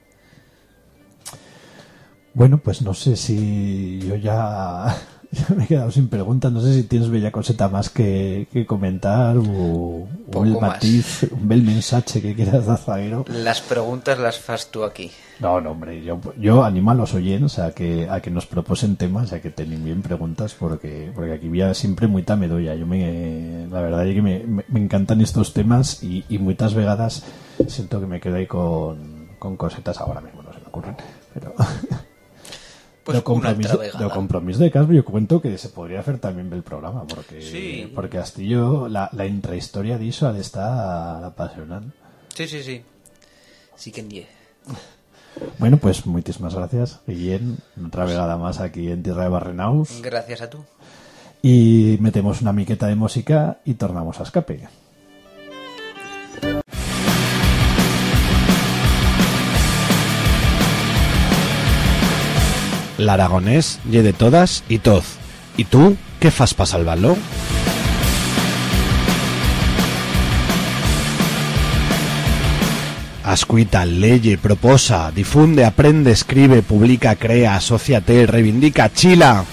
Bueno, pues no sé si yo ya, me he quedado sin preguntas. No sé si tienes bella coseta más que, que comentar o, o el matiz, un bel mensaje que quieras dar, zaguero. Las preguntas las fas tú aquí. No, no, hombre, yo, yo animo a los oyentes a que, a que nos proposen temas, a que tengan bien preguntas, porque, porque aquí había siempre muy tamedoya. Yo me, la verdad es que me, me, me encantan estos temas y, y muchas vegadas siento que me quedo ahí con, con cosetas ahora mismo, no se me ocurren, pero... Pues compromiso, compromiso de Casper yo cuento que se podría hacer también del programa porque Sí. porque Astillo la, la intrahistoria de eso ha de estar apasionante Sí, sí, sí. Sí que en die. Bueno, pues muchísimas gracias, Guillén. Otra vegada más aquí en Tierra de Barrenaus. Gracias a tú. Y metemos una miqueta de música y tornamos a escape. L'aragonès lle de todas y toz. ¿Y tú qué fas para salvarlo? Ascuita, leye, proposa, difunde, aprende, escribe, publica, crea, asóciate, reivindica, chila.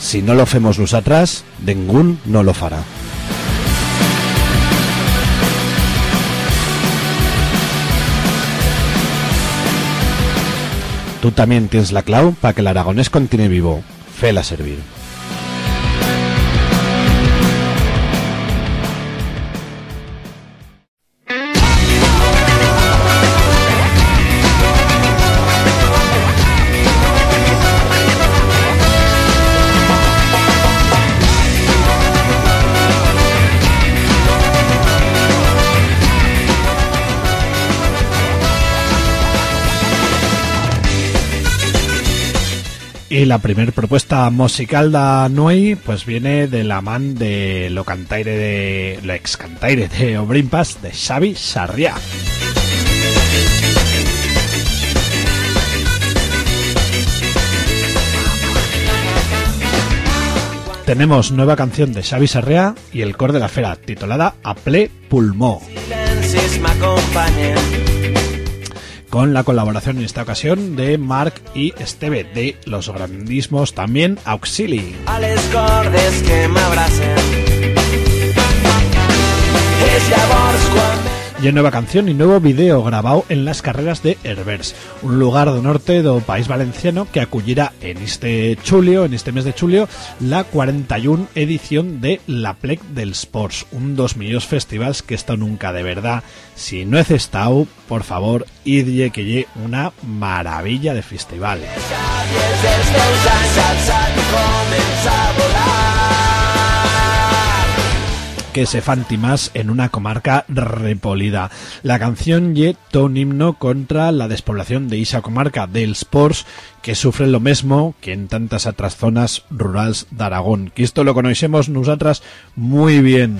Si no lo femos los atrás, ningún no lo fará. Tú también tienes la clau para que el aragonés continúe vivo. Fela servir. Y la primer propuesta musical de Noi pues viene de la man de lo cantaire de lo ex cantaire de Obrimpas de Xavi Sarriá. Tenemos nueva canción de Xavi Sarriá y el cor de la fera, titulada A pulmó. Con la colaboración en esta ocasión de Mark y Esteve de los grandismos también Auxili. Y nueva canción y nuevo video grabado en las carreras de Herbers, un lugar do norte do país valenciano que acullirá en este chulio, en este mes de chulio, la 41 edición de la Plec del Sports, un dos millós festivals que esto nunca de verdad. Si no es estado, por favor, idie que lle una maravilla de festival. Que se fantimas en una comarca repolida. La canción ye un himno contra la despoblación de esa comarca del Sports que sufre lo mismo que en tantas otras zonas rurales de Aragón. Que esto lo conocemos nosotras muy bien.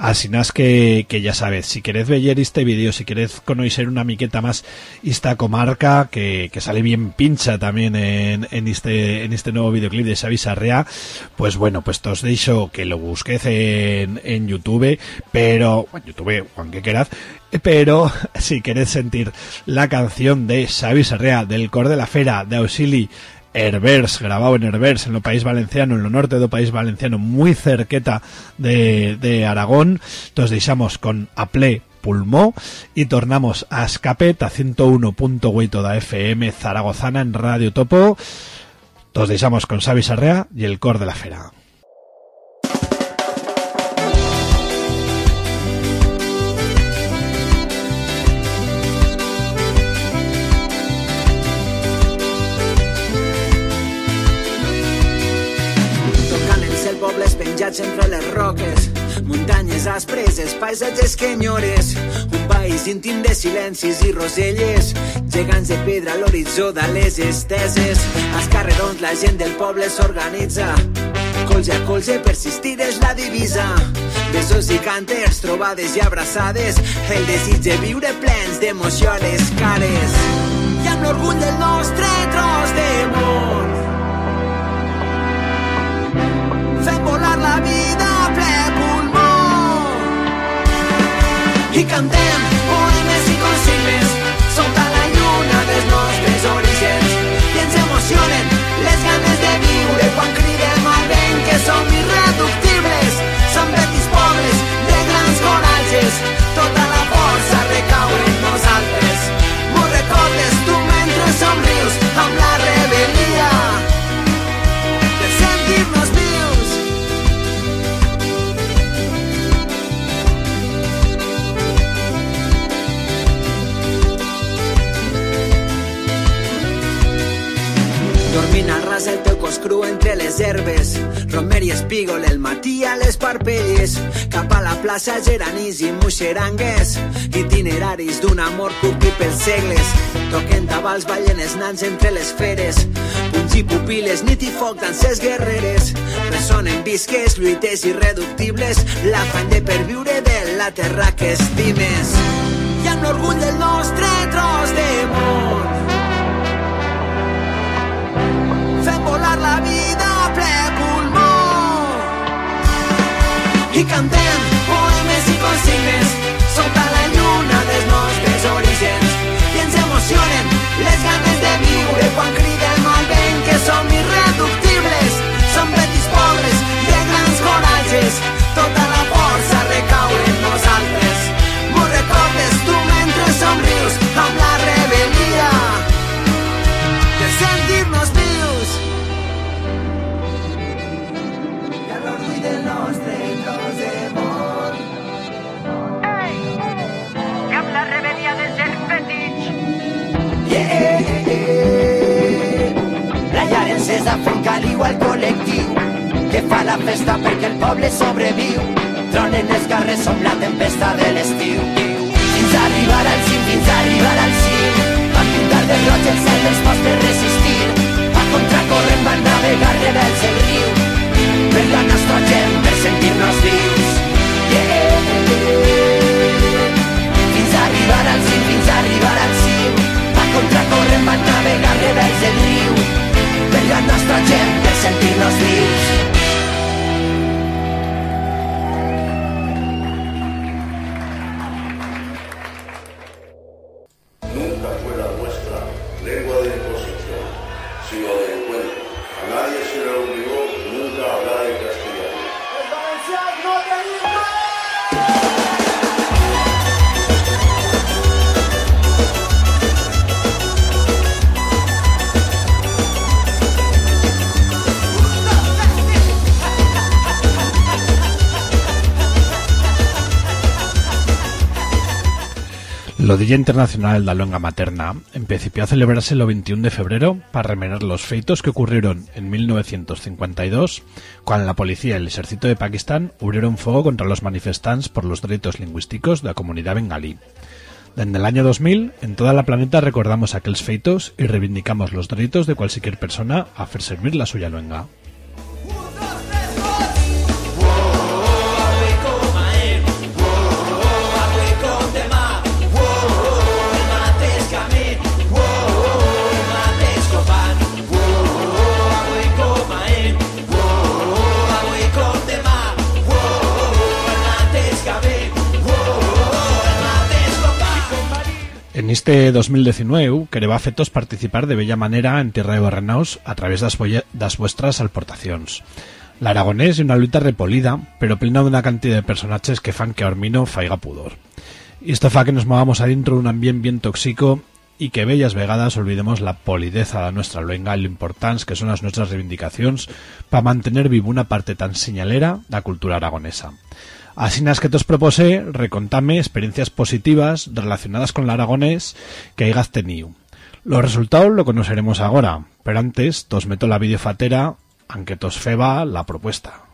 Así nas que, ya sabes, si queréis ver este vídeo, si queréis conocer una miqueta más esta comarca, que, sale bien pincha también en, en este en este nuevo videoclip de Xavi Sarrea, pues bueno, pues os dicho que lo busquéis en, en YouTube, pero, bueno, YouTube, Juan que queráis, pero si queréis sentir la canción de Xavi Sarrea, del Cor de la Fera, de Auxili, Herbers, grabado en Herbers, en lo país valenciano, en lo norte del país valenciano, muy cerqueta de, de Aragón. Entonces con Aple Pulmó y tornamos a Escapet a 101.8 da FM Zaragozana en Radio Topo. Deixamos con Xavi Sarrea y el cor de la fera. Penjats entre les roques, muntanyes aspres, els paisatges que enyores, un país íntim de silencis i roselles, gegants de pedra a l'horitzó de les esteses, als carrerons la gent del poble s'organitza, colze a colze persistir és la divisa, besos i cànters, trobades i abraçades, el desig de viure plens les cares, i amb l'orgull del nostre tros de món, vida ple pulmó. I cantem al ras el teu cos cru entre les herbes. Romer i espígol el matí a les parpelles. Cap a la plaça geranis i muixerangues Itineraris d'un amor cuqui pels segles. Toquen tabals, ballen els nans entre les feres. Punys i pupil·les, nit i foc, danses guerreres. Ressonen visques, lluites irreductibles. L'afany de perviure de la terra que estimes. I amb l'orgull del nostre tros de món I cantem poemes i consignes sota la lluna dels nostres orígens i ens emocionen les ganes llar encesa fent caliu al col·lectiu que fa la festa perquè el poble sobreviu. Tronen els carrers som la tempesta de l'estiu. Fins a arribar al cim, fins a arribar al cim. Van pintar de roig el cel dels postres resistir. A contracorrent van navegar rebels el riu. Per la nostra gent, per sentir-nos vius. Arribar al cim, fins a arribar al cim. A contracorrent van navegar rebels el riu. Per la nostra gent, per. Nunca fue la nuestra lengua de imposición, sino de Lo Día Internacional da Luenga Materna empecipió a celebrarse el 21 de febrero para rememorar los feitos que ocurrieron en 1952 cuando la policía y el ejército de Pakistán abrieron fuego contra los manifestantes por los derechos lingüísticos de la comunidad bengalí. Desde el año 2000, en toda la planeta recordamos aquellos feitos y reivindicamos los derechos de cualquier persona a hacer servir la suya luenga. En este 2019 quereba fetos participar de bella manera en Tierra de Barrenaos a través das, das vuestras. La aragonés é unha luita repolida, pero plena dunha cantidad de personajes que fan que Ormino faiga pudor. Isto fa que nos movamos adentro dun ambiente bien tóxico y que bellas vegadas olvidemos la polideza da nuestra luenga y lo importantes que son las nuestras reivindicacións para mantener vivo una parte tan señalera da cultura aragonesa. Así que tos propose, recontame experiencias positivas relacionadas con el aragonés que hayas tenido. Los resultados lo conoceremos ahora, pero antes tos meto la videofatera, aunque tos feba la propuesta.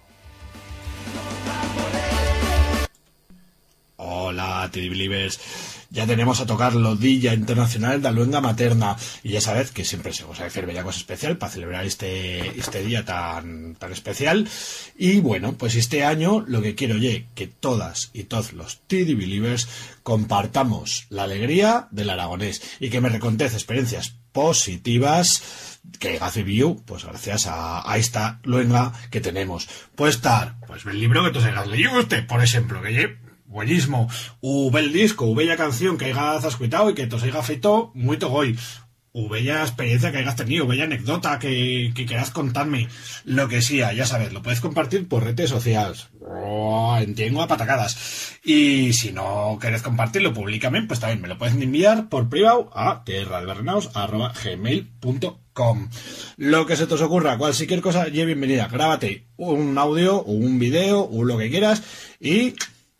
Hola, TD Believers. Ya tenemos a tocar lo Día Internacional de Luenga Materna. Y ya sabed que siempre se os hacer bella cosa especial para celebrar este, este día tan, tan especial. Y bueno, pues este año lo que quiero ye que todas y todos los TD Believers compartamos la alegría del aragonés y que me recontéis experiencias positivas que hace view, pues gracias a, esta luenga que tenemos. Puede estar, pues el libro que tú hayas leído usted, por ejemplo, que ye buenísimo, u bel disco, u bella canción que hayas escuchado y que te os haya feito muy togoy, u bella experiencia que hayas tenido, u bella anécdota que, quieras contarme, lo que sea, ya sabes, lo puedes compartir por redes sociales. Oh, entiendo a patacadas. Y si no querés compartirlo públicamente, pues también me lo puedes enviar por privado a tierradeberrenaos.gmail.com Lo que se te ocurra, cualquier cosa, ye bienvenida. Grábate un audio o un video o lo que quieras y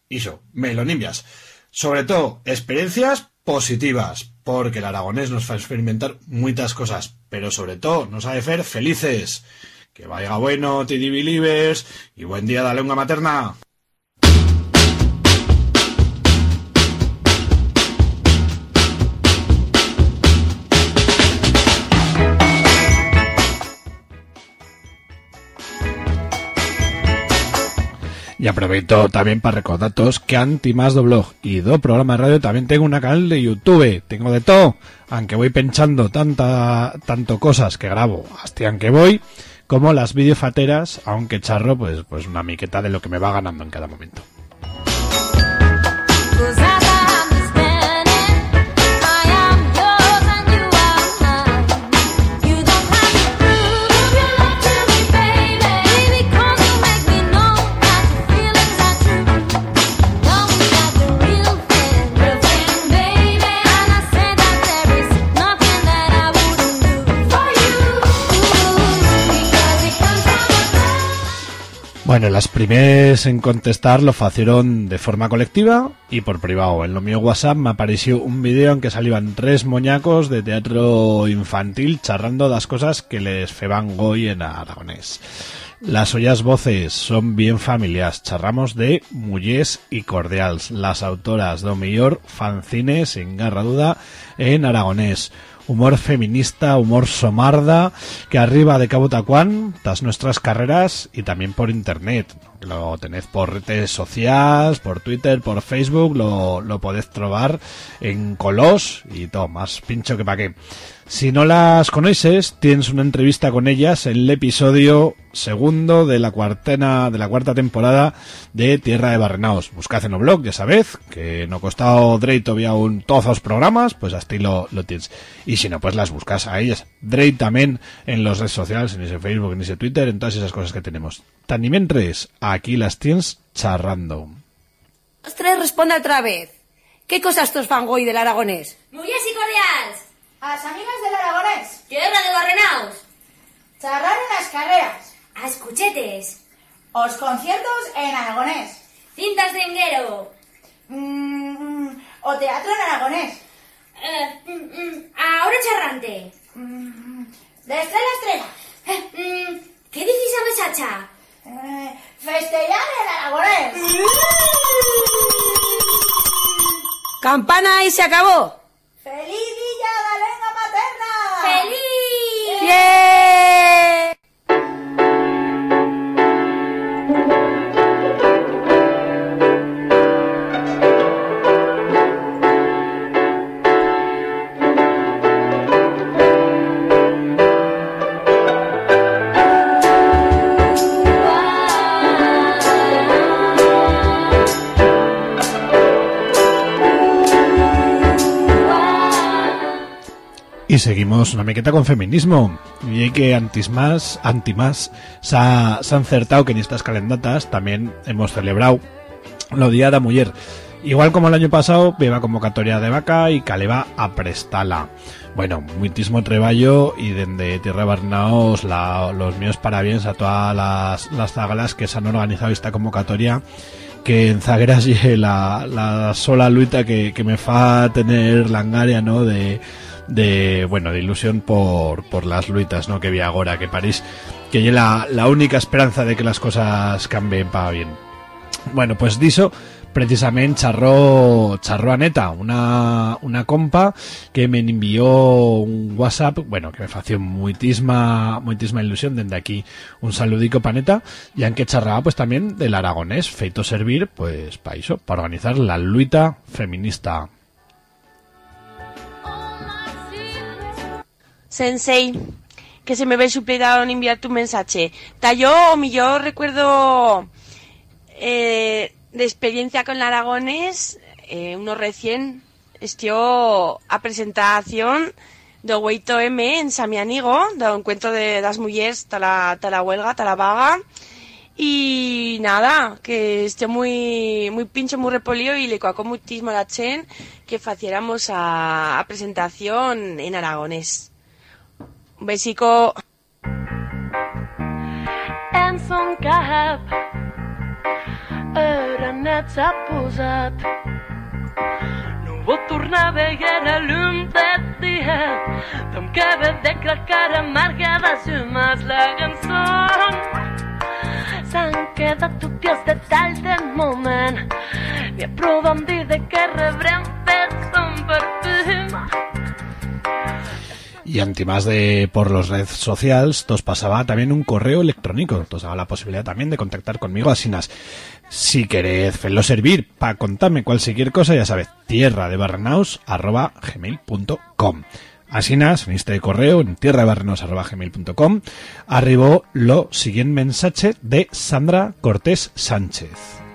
eso, me lo envías. Sobre todo, experiencias positivas, porque el aragonés nos va a experimentar muchas cosas, pero sobre todo nos ha de hacer felices. Que vaya bueno, TD Believers, y buen día de la lengua materna. Y aprovecho también para recordaros que anti más do blog y do programa de radio también tengo una canal de YouTube, tengo de todo, aunque voy pensando tanta, tanto cosas que grabo hasta que voy, como las videofateras, aunque charro pues, pues una miqueta de lo que me va ganando en cada momento. Bueno, las primeras en contestar lo hicieron de forma colectiva y por privado. En lo mío WhatsApp me apareció un vídeo en que salían tres moñacos de teatro infantil charrando las cosas que les feban hoy en aragonés. Las ollas voces son bien familiares. Charramos de mullés y cordials. Las autoras do millor fanzines sin garra duda en aragonés. Humor feminista, humor somarda, que arriba de Cabo Tacuán, tas nuestras carreras y también por internet. Lo tenéis por redes sociales, por Twitter, por Facebook, lo, lo podéis trobar en Colós y todo, más pincho que pa' qué. Si no las conoces, tienes una entrevista con ellas en el episodio segundo de la cuartena, de la cuarta temporada de Tierra de Barrenaos. Buscad en el blog, ya sabéis, que no costado Drake todavía un todos los programas, pues así lo, lo tienes. Y si no, pues las buscas a ellas. Drake también en los redes sociales, en ese Facebook, en ese Twitter, en todas esas cosas que tenemos. Tan y mientras, aquí las tienes charrando. Los tres responde otra vez. ¿Qué cosas tos fangoy del aragonés? Mujeres y cordiales. A las amigas del Aragonés. Quiebra de barrenaos. Charrar en las carreras. A escuchetes. Os conciertos en Aragonés. Cintas de enguero. Mm, o teatro en Aragonés. Eh, mm, mm, ahora charrante. Mm, de estrella a estrella. Eh, mm, ¿Qué dices a mesacha? Eh, festejar en Aragonés. ¡Campana y se acabó! ¡Feliz Día de la Lengua Materna! ¡Feliz! Y seguimos una mequeta con feminismo. Y hay que antis más, anti más, se ha, se ha acertado que en estas calendatas también hemos celebrado lo Día de la Mujer. Igual como el año pasado, beba convocatoria de vaca y caleva a prestala. Bueno, muitísimo treballo y desde Tierra Barnaos la, los míos parabienes a todas las, las zagalas que se han organizado esta convocatoria que en Zagras la, la sola luita que, que me fa tener langaria, ¿no? De, de bueno de ilusión por, por las luitas no que vi ahora que París que es la, la única esperanza de que las cosas cambien para bien. Bueno pues diso precisamente charró charró a neta una, una compa que me envió un whatsapp bueno que me fació muitísima muitísima ilusión desde aquí. Un saludico pa neta y aunque charraba pues también del aragonés feito servir pues para eso para organizar la luita feminista Sensei, que se me ve suplidado en enviar tu mensaje. Ta yo, o mi yo recuerdo eh, de experiencia con Aragones, eh, uno recién estió a presentación de Hueito M en Samianigo, de encuentro de las mujeres ta la, ta la huelga, ta la vaga. Y nada, que esté muy muy pincho, muy repolido y le coacó muchísimo la chen que faciéramos a, a presentación en aragonés. Un besico. En sånn cap Øret s'ha posat No vol tornar a veure llum de dia Dem que ve de la cara amarga de sumas la cançó. S'han quedat tupies de tall de moment I aprovem dir de que rebrem fets son perfum Y antimás de por los redes sociales, os pasaba también un correo electrónico. Os daba la posibilidad también de contactar conmigo asinas. Si queréis hacerlo servir para contarme cualquier cosa, ya sabéis, tierra de arroba. Asinas, en este correo, en tierra de arribó lo siguiente mensaje de Sandra Cortés Sánchez.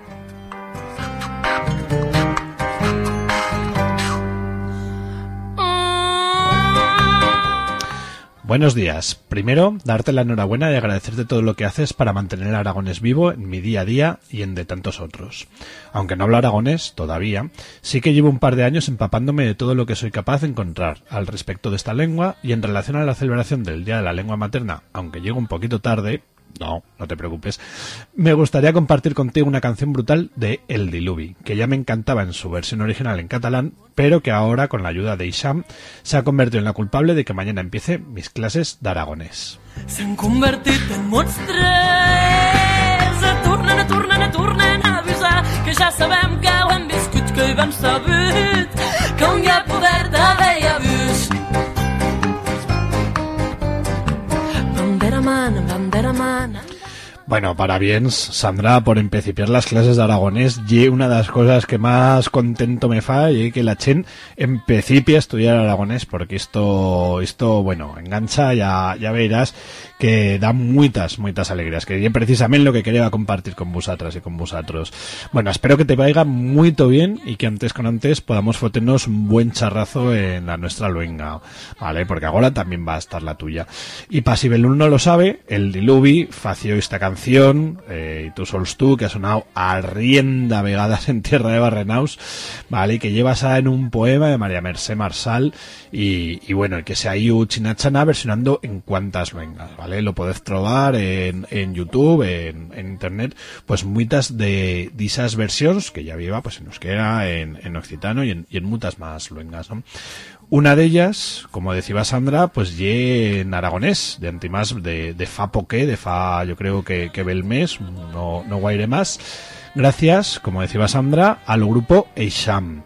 Buenos días. Primero, darte la enhorabuena y agradecerte todo lo que haces para mantener el aragonés vivo en mi día a día y en de tantos otros. Aunque no hablo aragonés todavía, sí que llevo un par de años empapándome de todo lo que soy capaz de encontrar al respecto de esta lengua y en relación a la celebración del Día de la Lengua Materna, aunque llego un poquito tarde, No, no te preocupes. Me gustaría compartir contigo una canción brutal de El Diluvi, que ya me encantaba en su versión original en catalán, pero que ahora, con la ayuda de Isham, se ha convertido en la culpable de que mañana empiece mis clases de aragonés. S'han convertit en monstres. Tornen, tornen, tornen a avisar que que que que poder bandera mana. Bueno, parabéns, Sandra, por empecipiar las clases de aragonés. Y una de las cosas que más contento me fa y que la chen empecipie a estudiar aragonés, porque esto, esto, bueno, engancha, ya, ya verás que da muchas, muchas alegrías, que es precisamente lo que quería compartir con vosotras y con vosotros. Bueno, espero que te vaya muy bien y que antes con antes podamos foternos un buen charrazo en la nuestra luenga, ¿vale? Porque ahora también va a estar la tuya. Y para no lo sabe, el Diluvi fació esta canción, eh, y tú sols tú, que ha sonado a rienda vegadas en tierra de Barrenaus, ¿vale? Y que llevas en un poema de María Mercé Marsal y, y bueno, que se ha ido chinachana versionando en cuantas luengas, ¿vale? Lo podés trobar en, en YouTube, en, en internet, pues muchas de, de esas versiones que ya viva pues en euskera, en, en occitano y en, y en muchas más luengas, ¿no? Una de ellas, como decía Sandra, pues ye en aragonés, de antimás de, de fa poqué, de fa yo creo que, que ve el mes, no, no guaire más, gracias, como decía Sandra, al grupo Eixam.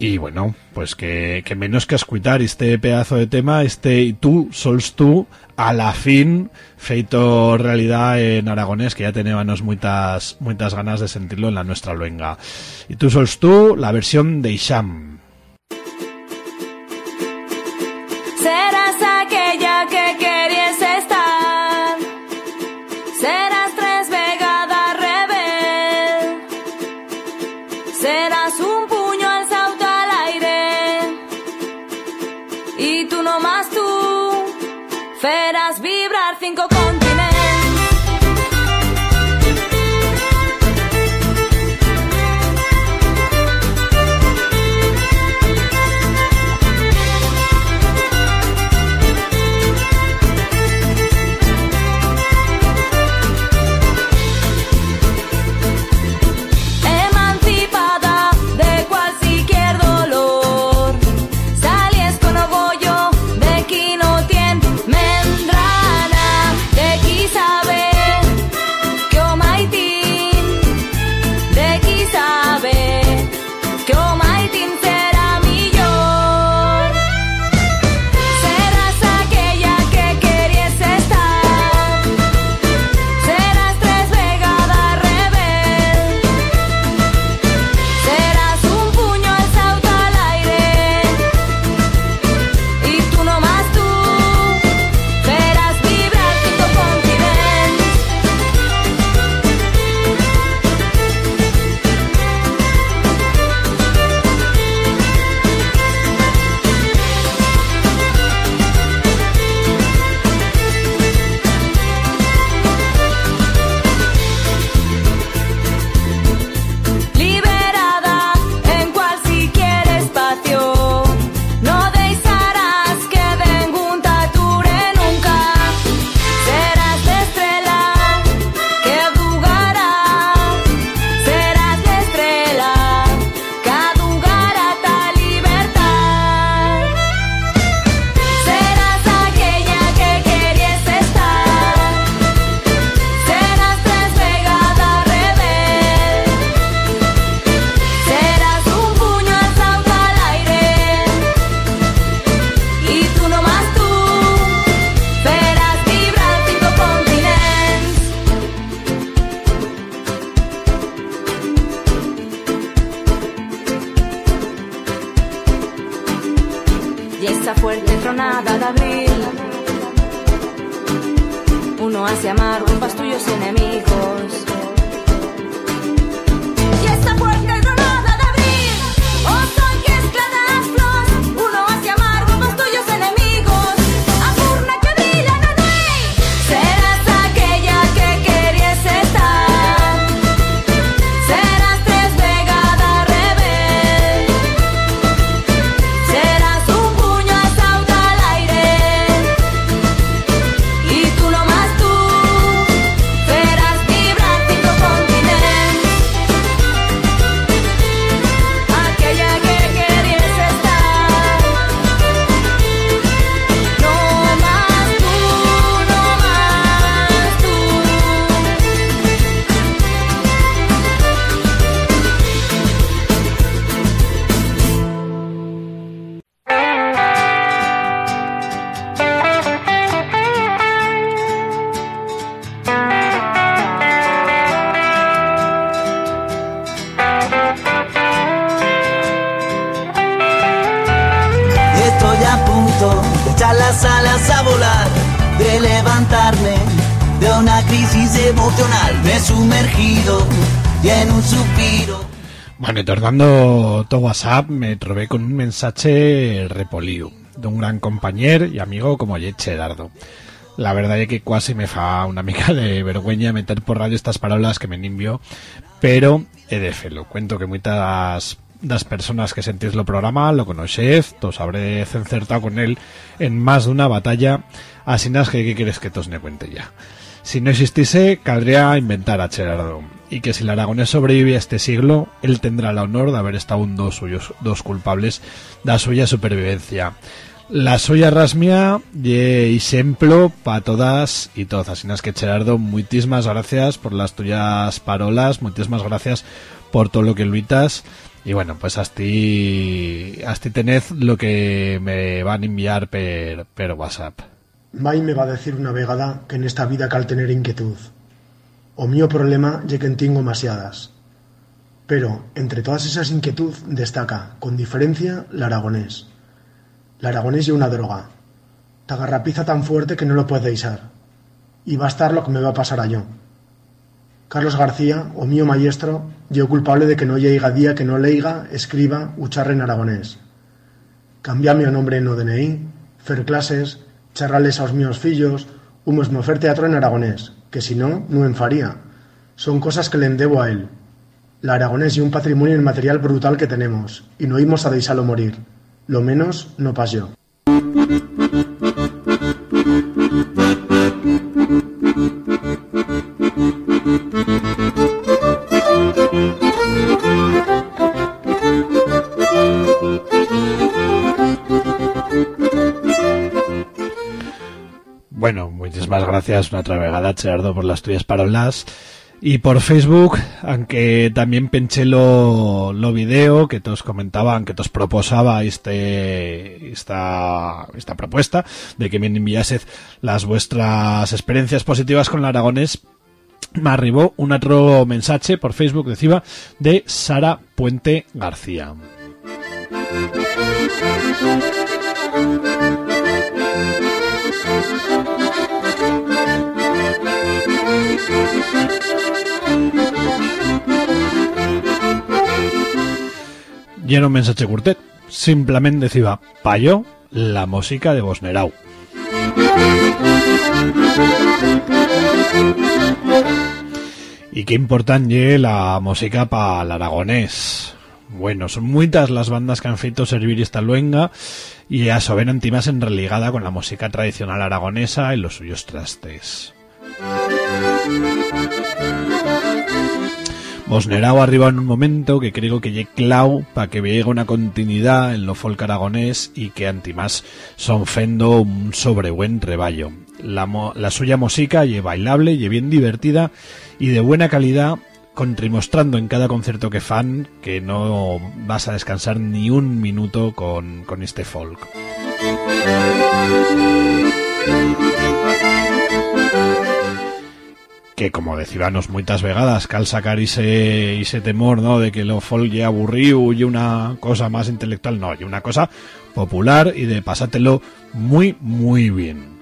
Y bueno, pues que, que menos que escuchar este pedazo de tema, este y tú, sols tú, a la fin, feito realidad en aragonés, que ya teníamos muchas, muchas ganas de sentirlo en la nuestra luenga. Y tú sols tú, la versión de Eixam. Bueno, y tornando todo WhatsApp me trobé con un repolío de un gran compañero y amigo como ye Gerardo. La verdad es que casi me fa una mica de vergüenza meter por radio estas palabras que me envió, pero he de felo. Cuento que muchas das personas que sentís lo programa lo conocéis, tos habré encertado con él en más de una batalla, así nas que qué quieres que tos me cuente ya. Si no existiese, caldría inventar a Gerardo, y que si el aragonés sobrevive a este siglo, él tendrá el honor de haber estado un dos suyos, dos culpables de suya supervivencia. La suya rasmia y ejemplo para todas y todas. Así que Gerardo, muchísimas gracias por las tuyas parolas, muchísimas gracias por todo lo que luitas. Y bueno, pues asti, asti tened lo que me van a enviar per, per WhatsApp. Mai me va a decir una vegada que en esta vida cal tener inquietud. O mío problema ya que en tengo demasiadas. Pero, entre todas esas inquietud, destaca, con diferencia, la aragonés. La aragonés y una droga. Te agarrapiza tan fuerte que no lo puedes deisar. Y va a estar lo que me va a pasar a yo. Carlos García, o mío maestro, yo culpable de que no llega día que no leiga, escriba, ucharre en aragonés. Cambiame o nombre no DNI, fer clases, charrales aos míos fillos, un mesmo fer teatro en aragonés, que si no, no en faría. Son cosas que le debo a él. La aragonés y un patrimonio inmaterial brutal que tenemos, y no íbamos a deisalo morir. Lo menos no pas muchísimas gracias una otra vegada, Gerardo, por las tuyas parolas. Y por Facebook, aunque también penché lo, lo video que todos comentaban, que todos proposaba este, esta, esta propuesta de que me enviases las vuestras experiencias positivas con el aragonés, me arribó un otro mensaje por Facebook, de Sara Puente García. Y era un mensaje curtet. Simplemente decía, payo, la música de Bosnerau. Y qué importante la música para el aragonés. Bueno, son muchas las bandas que han feito servir esta luenga y a soben antimas en religada con la música tradicional aragonesa en los suyos trastes. Bosnerao arriba en un momento que creo que lle clau para que vea una continuidad en lo folk aragonés y que antimás son fendo un sobre buen reballo. La, la suya música lle bailable, lle bien divertida y de buena calidad, contramostrando en cada concierto que fan que no vas a descansar ni un minuto con este folk. Que como decíbanos muchas vegadas cal sacar ese, temor ¿no? de que lo folk ya aburrido y una cosa más intelectual no, y una cosa popular y de pasártelo muy muy bien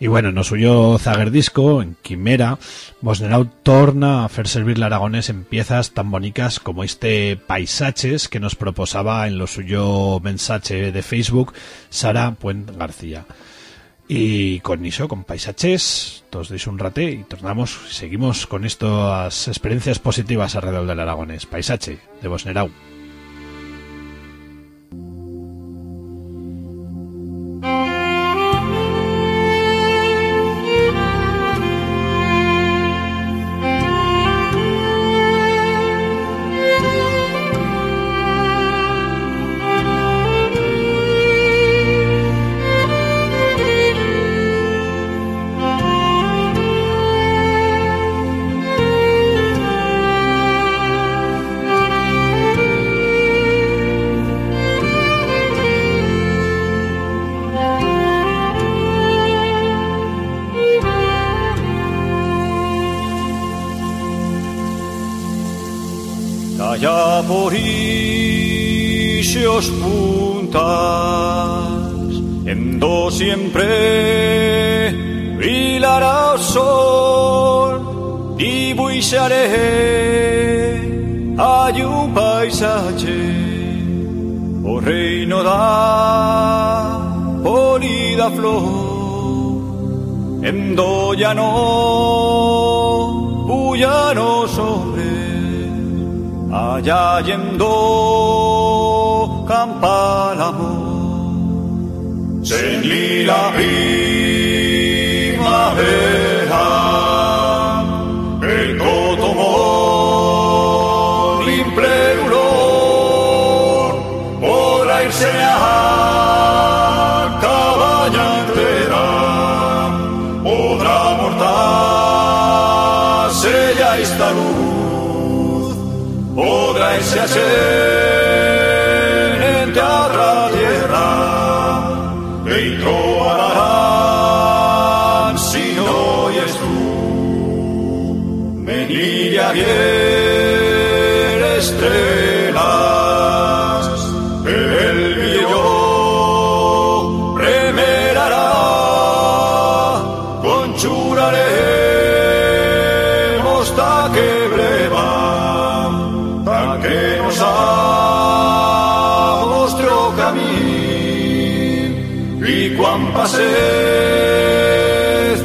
Y bueno, no suyo Zager Disco, en Quimera, Bosnerau torna a hacer servir el aragonés en piezas tan bonitas como este Paisaches que nos proposaba en lo suyo mensaje de Facebook Sara Puent García. Y con eso, con Paisaches, todos deis un rate y tornamos, seguimos con estas experiencias positivas alrededor del aragonés. Paisache, de Bosnerau.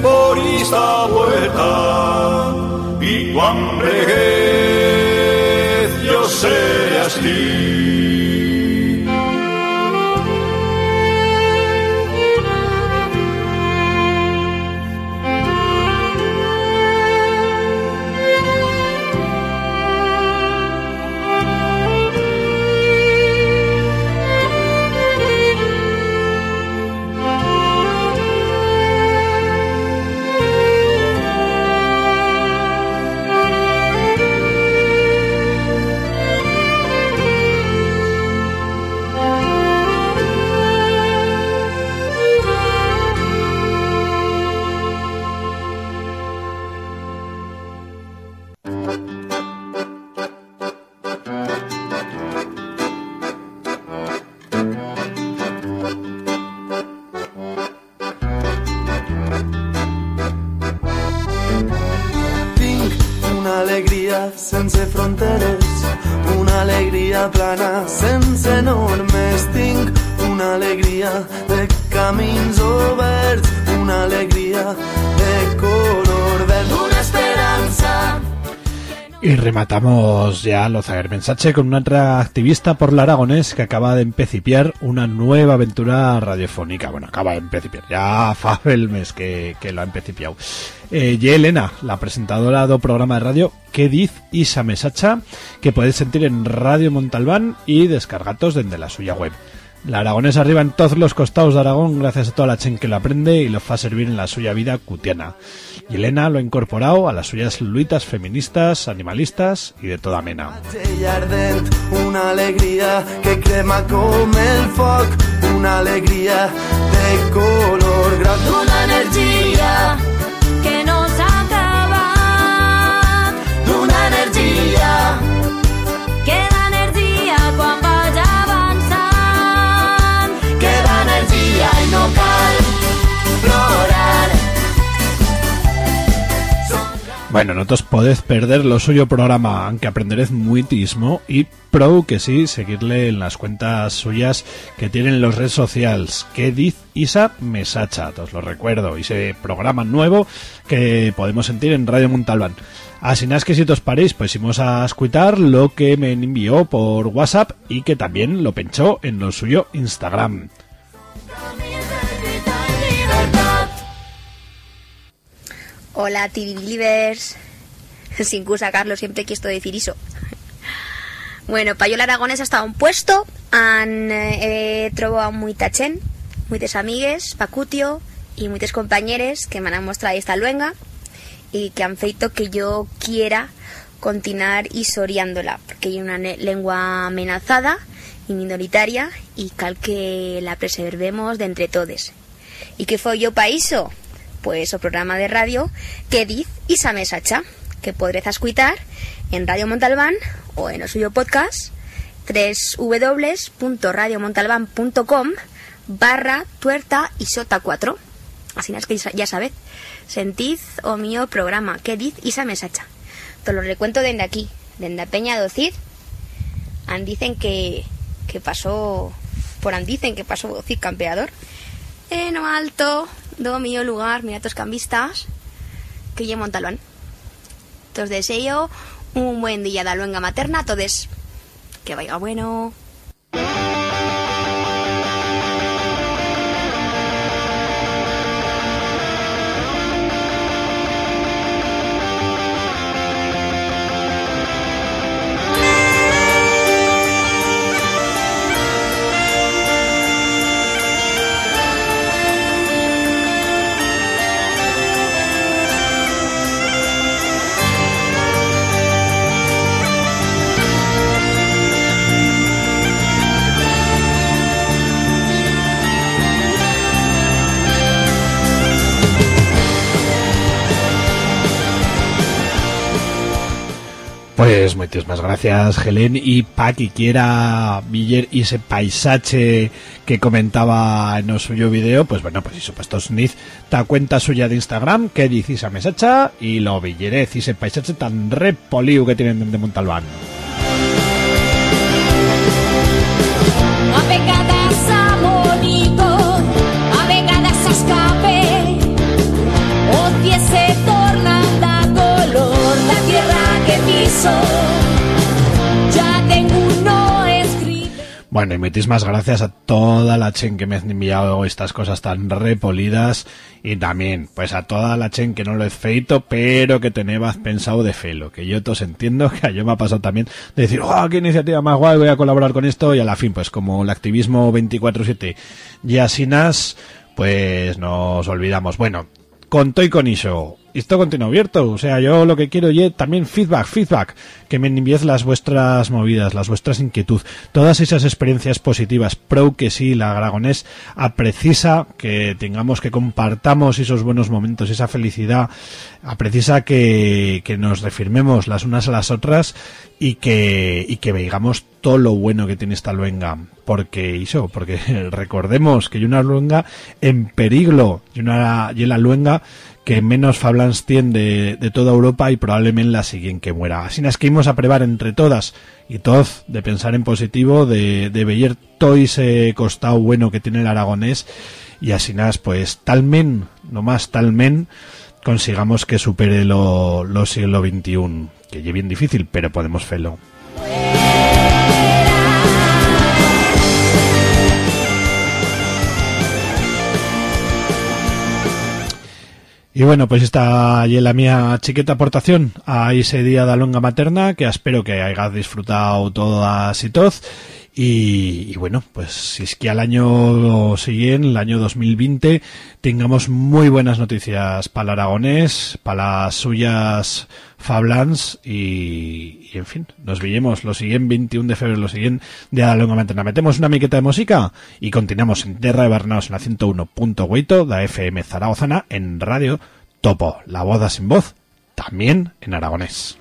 Por esta vuelta y cuan breguez yo seas ti. Rematamos ya lo Mensaje con una otra activista por la Aragonés que acaba de empecipiar una nueva aventura radiofónica. Bueno, acaba de empecipiar, ya fa el mes que, que lo ha empecipiado. Eh, y Elena, la presentadora do programa de radio que diz Isa Mesacha, que podéis sentir en Radio Montalbán y descargatos desde la suya web. La Aragonés arriba en todos los costados de Aragón gracias a toda la chen que lo aprende y lo fa servir en la suya vida cutiana. Y Elena lo ha incorporado a las suyas luitas feministas, animalistas y de toda mena. una alegria que crema el foc, una de color que d'una Bueno, no os podéis perder lo suyo programa, aunque aprenderéis muitísimo y pro que sí, seguirle en las cuentas suyas que tienen los redes sociales. Que diz Isa Mesacha, os lo recuerdo, ese programa nuevo que podemos sentir en Radio Montalbán. Así es que si os paréis, pues vamos a escuchar lo que me envió por WhatsApp y que también lo pensó en lo suyo Instagram. Hola, TV Believers. Sin que sacarlo, siempre quiero decir eso. Bueno, Payola Aragones ha estado un puesto. Han eh, trobado muita chen, muitas amigues, pacutio y muchos compañeros que me han mostrado esta luenga y que han feito que yo quiera continuar isoriándola, porque hay una lengua amenazada y minoritaria y cal que la preservemos de entre todos. ¿Y qué fue yo pa iso? Pues o programa de radio que diz Isa Mesacha, que podréis escuchar en Radio Montalbán o en el suyo podcast www.radiomontalbán.com barra tuerta y sota 4 así es que ya sabed sentid o mío programa que diz Isa Mesacha. Te lo recuento desde aquí desde Peña Docid and dicen que que pasó por and dicen que pasó Docid campeador en lo alto do mío lugar mira tos cambistas que lle Montalbán os deseo un buen día de luenga materna a todos. Que vaya bueno Pues muchísimas gracias, Helen. Y pa' que quiera Viller ese paisaje que comentaba en el suyo video, pues bueno, pues eso, pues Niz, ta cuenta suya de Instagram, que dice esa mesacha, y lo Villerez y ese paisaje tan repoliu que tienen de Montalbán. Bueno, y muchísimas gracias a toda la chen que me han enviado estas cosas tan repolidas y también, pues a toda la chen que no lo he feito, pero que tenebas pensado de felo, que yo todos entiendo que a yo me ha pasado también de decir, oh, qué iniciativa más guay, voy a colaborar con esto y a la fin, pues como el activismo 24-7 y así nas, pues nos olvidamos. Bueno, con y con eso. Esto continúa abierto, o sea, yo lo que quiero es también feedback, feedback, que me envíes las vuestras movidas, las vuestras inquietud, todas esas experiencias positivas, pro que sí, la Aragonés aprecisa que tengamos, que compartamos esos buenos momentos, esa felicidad, aprecisa que, que nos refirmemos las unas a las otras y que, y que veamos todo lo bueno que tiene esta luenga, porque eso, porque recordemos que hay una luenga en peligro, y una, y la luenga que menos fablans tiene de, toda Europa y probablemente la siguiente que muera. Así es que íbamos a prevar entre todas y todos de pensar en positivo, de, de ver todo ese costado bueno que tiene el aragonés y así nas, pues talmen, no más talmen, consigamos que supere lo, lo siglo XXI, que es bien difícil, pero podemos hacerlo. Y bueno, pues esta allí la mía chiqueta aportación a ese día de longa materna, que espero que hayáis disfrutado todas y todos. Y, y bueno, pues si es que al año siguiente, el año 2020, tengamos muy buenas noticias para el Aragonés, para las suyas Fablans y, en fin, nos veamos lo siguiente 21 de febrero, lo siguiente de la longa. Metemos una miqueta de música y continuamos en Terra de Bernaos en la 101.8 da FM Zaragozana en Radio Topo, la boda sin voz, también en aragonés.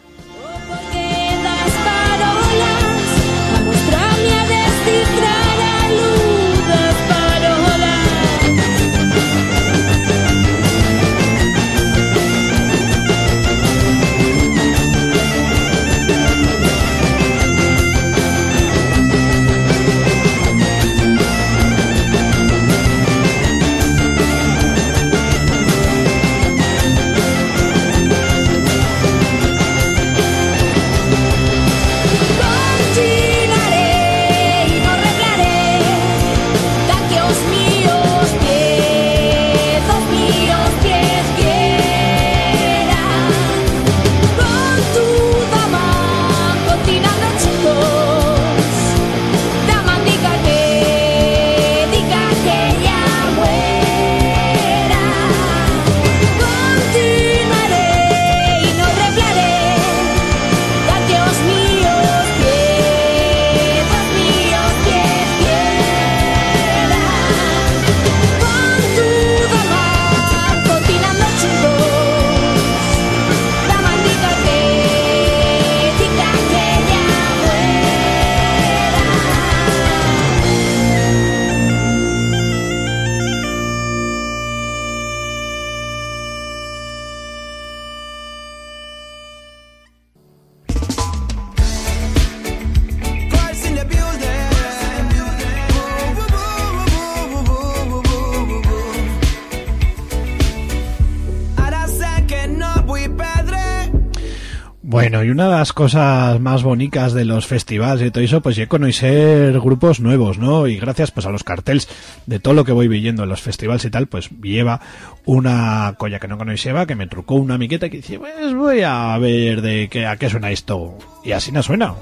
Una de las cosas más bonitas de los festivales y todo eso, pues ya conocer grupos nuevos, ¿no? Y gracias pues a los carteles de todo lo que voy viendo en los festivales y tal, pues lleva una colla que no conocía, que me trucó una miqueta que dice, pues voy a ver de qué, a qué suena esto. Y así no suena.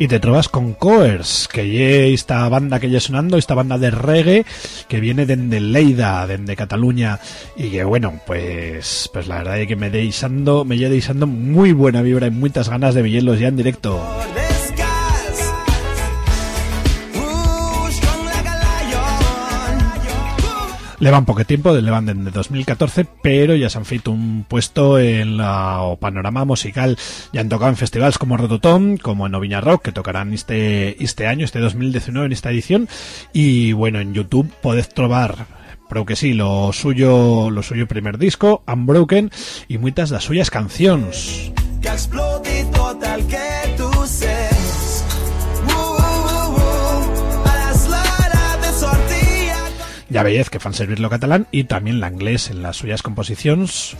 Y te trovas con Coers, que ye esta banda que lle sonando, esta banda de reggae que viene desde Leida, desde Cataluña, y que bueno, pues pues la verdad es que me deisando, me lle deisando muy buena vibra y muchas ganas de verlos ya en directo. Levan poco tiempo, levan desde 2014, pero ya se han feito un puesto en la o panorama musical. Ya han tocado en festivales como Rototom, como en Oviña Rock, que tocarán este, este año, este 2019, en esta edición. Y bueno, en YouTube podéis trobar pero que sí, lo suyo, lo suyo primer disco, Unbroken, y muchas las suyas canciones. Que Ya veis que fan servir lo catalán y también la inglés en las suyas composiciones.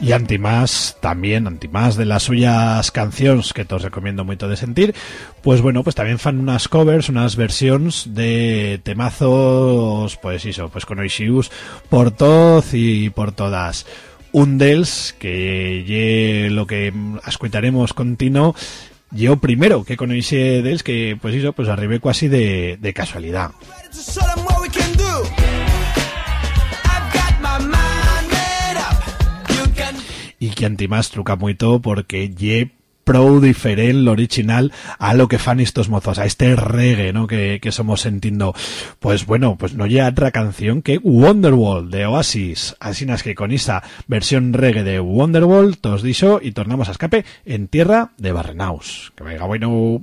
Y Antimás también, Antimás de las suyas canciones que te os recomiendo mucho de sentir, pues bueno, pues también fan unas covers, unas versiones de temazos, pues eso, pues con Oishius por todos y por todas. Un dels que ye lo que escucharemos continuo, yo primero que conocí dels que pues eso, pues arribé casi de, casualidad. Y que Antimás truca mucho porque ye pro diferente lo original a lo que fan estos mozos, a este reggae, ¿no? Que, que somos sintiendo. Pues bueno, pues no llega otra canción que Wonderwall de Oasis. Así es que con esta versión reggae de Wonderwall, todos dicho y tornamos a escape en tierra de Barrenaus. Que vaya bueno.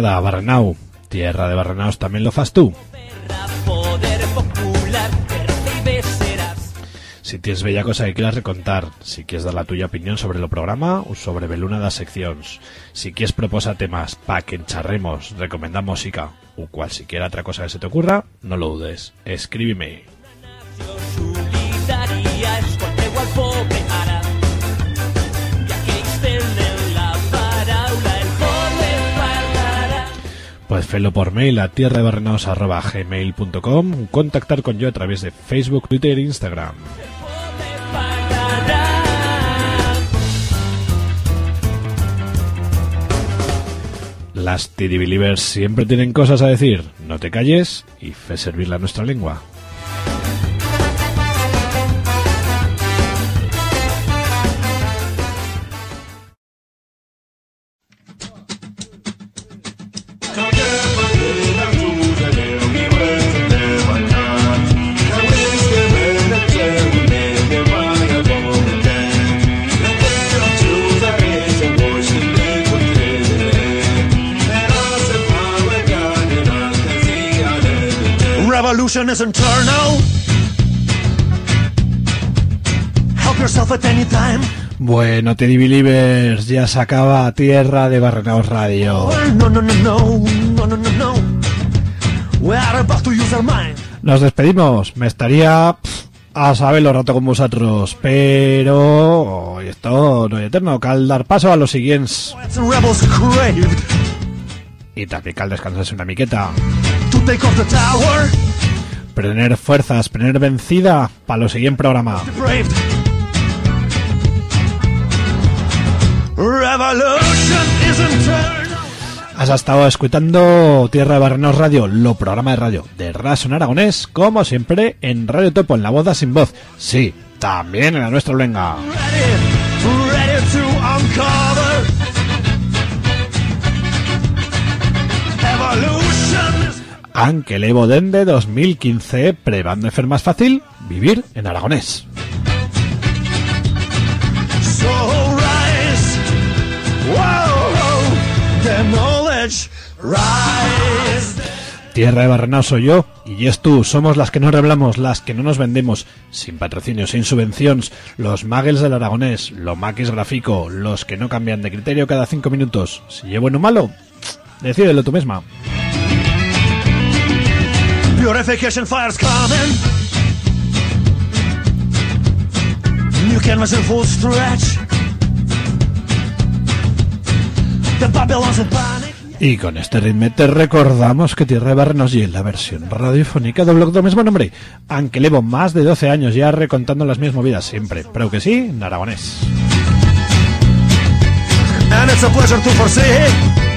Barrenau. Tierra de Barrenaos también lo fas tú. Si tienes bella cosa que quieras recontar, si quieres dar la tuya opinión sobre el programa o sobre beluna das seccións, si quieres proposa temas pa que encharremos, recomendar música o cualquiera otra cosa que se te ocurra, no lo dudes. Escríbeme. Puedes hacerlo por mail a tierra de gmail.com o contactar con yo a través de Facebook, Twitter e Instagram. Las TD Believers siempre tienen cosas a decir. No te calles y fe servir la nuestra lengua. Bueno, Teddy Believers, ya se acaba Tierra de Barrenaos Radio. Nos despedimos. Me estaría pff, a saberlo rato con vosotros, pero esto no es eterno. Cal dar paso a los siguientes. Y también cal descansarse una miqueta. To take off the tower. Prener fuerzas, prener vencida para lo siguiente programa. Has estado escuchando Tierra de Barrenos Radio, lo programa de radio de Rason Aragonés, como siempre en Radio Topo, en la boda sin voz. Sí, también en la nuestra luenga. Evolution is Aunque el Evo Dende 2015 prevando de ser más fácil vivir en Aragonés. so rise. Rise. Tierra de Barrenao soy yo y es tú. Somos las que no reblamos, las que no nos vendemos, sin patrocinio, sin subvenciones, los magels del Aragonés, lo maquis gráfico, los que no cambian de criterio cada cinco minutos. Si llevo bueno o malo, decídelo tú misma. Purification fire's coming. New canvas in full stretch. The Babylon's. Y con este ritmo te recordamos que Tierra de Barrenos y la versión radiofónica del blog del mismo nombre, aunque llevo más de 12 años ya recontando las mismas vidas siempre, pero que sí, en aragonés. And it's a pleasure to foresee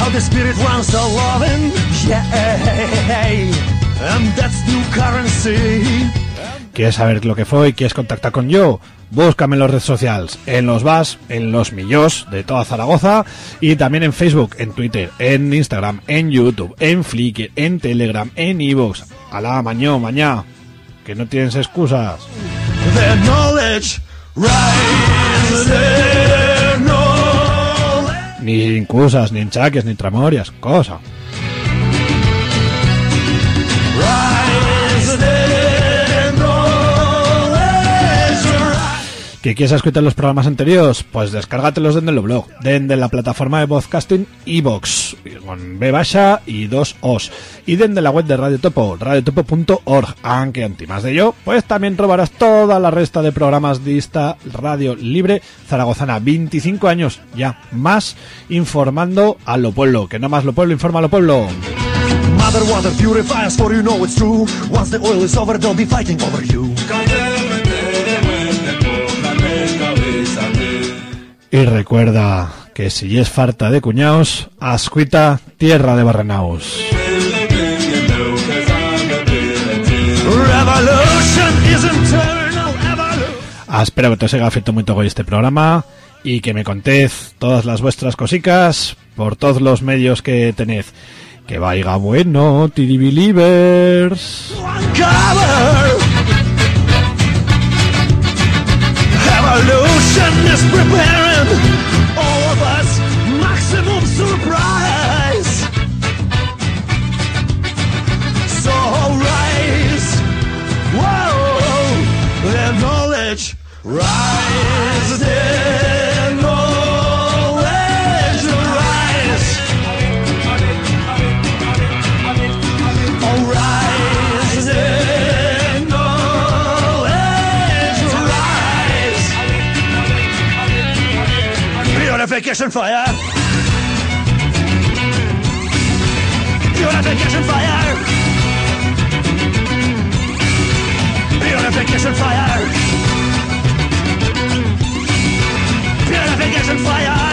how the spirit wants the loving. Yeah, and that's new currency. ¿Quieres saber lo que fue y quieres contactar con yo? Búscame en las redes sociales, en los VAS, en los Millos de toda Zaragoza y también en Facebook, en Twitter, en Instagram, en YouTube, en Flickr, en Telegram, en iVoox. Alá, mañó, mañá, que no tienes excusas. The Ni excusas, ni enchaques, ni tramorias, cosa. ¿Que quieres escuchar los programas anteriores? Pues descárgatelos desde el blog, desde la plataforma de podcasting iVox, con B baja y dos Os, y desde la web de Radio Topo, radiotopo.org, aunque antimás de ello, pues también robarás toda la resta de programas de esta radio libre zaragozana, 25 años ya más informando a lo pueblo, que no más lo pueblo informa a lo pueblo. Mother water purifies, for you know it's true. Once the oil is over, they'll be fighting over you. Y recuerda que si es farta de cuñaos, ascuita tierra de barrenaos. Ah, espero que te os haya afectado mucho hoy este programa y que me contéis todas las vuestras cosicas por todos los medios que tenéis. Que vaya bueno, TD Believers. Uncover. Evolution is preparing all of us maximum surprise. So rise, whoa, the knowledge, rise, Purification fire. Purification fire. Purification fire. Purification fire. Purification fire's coming.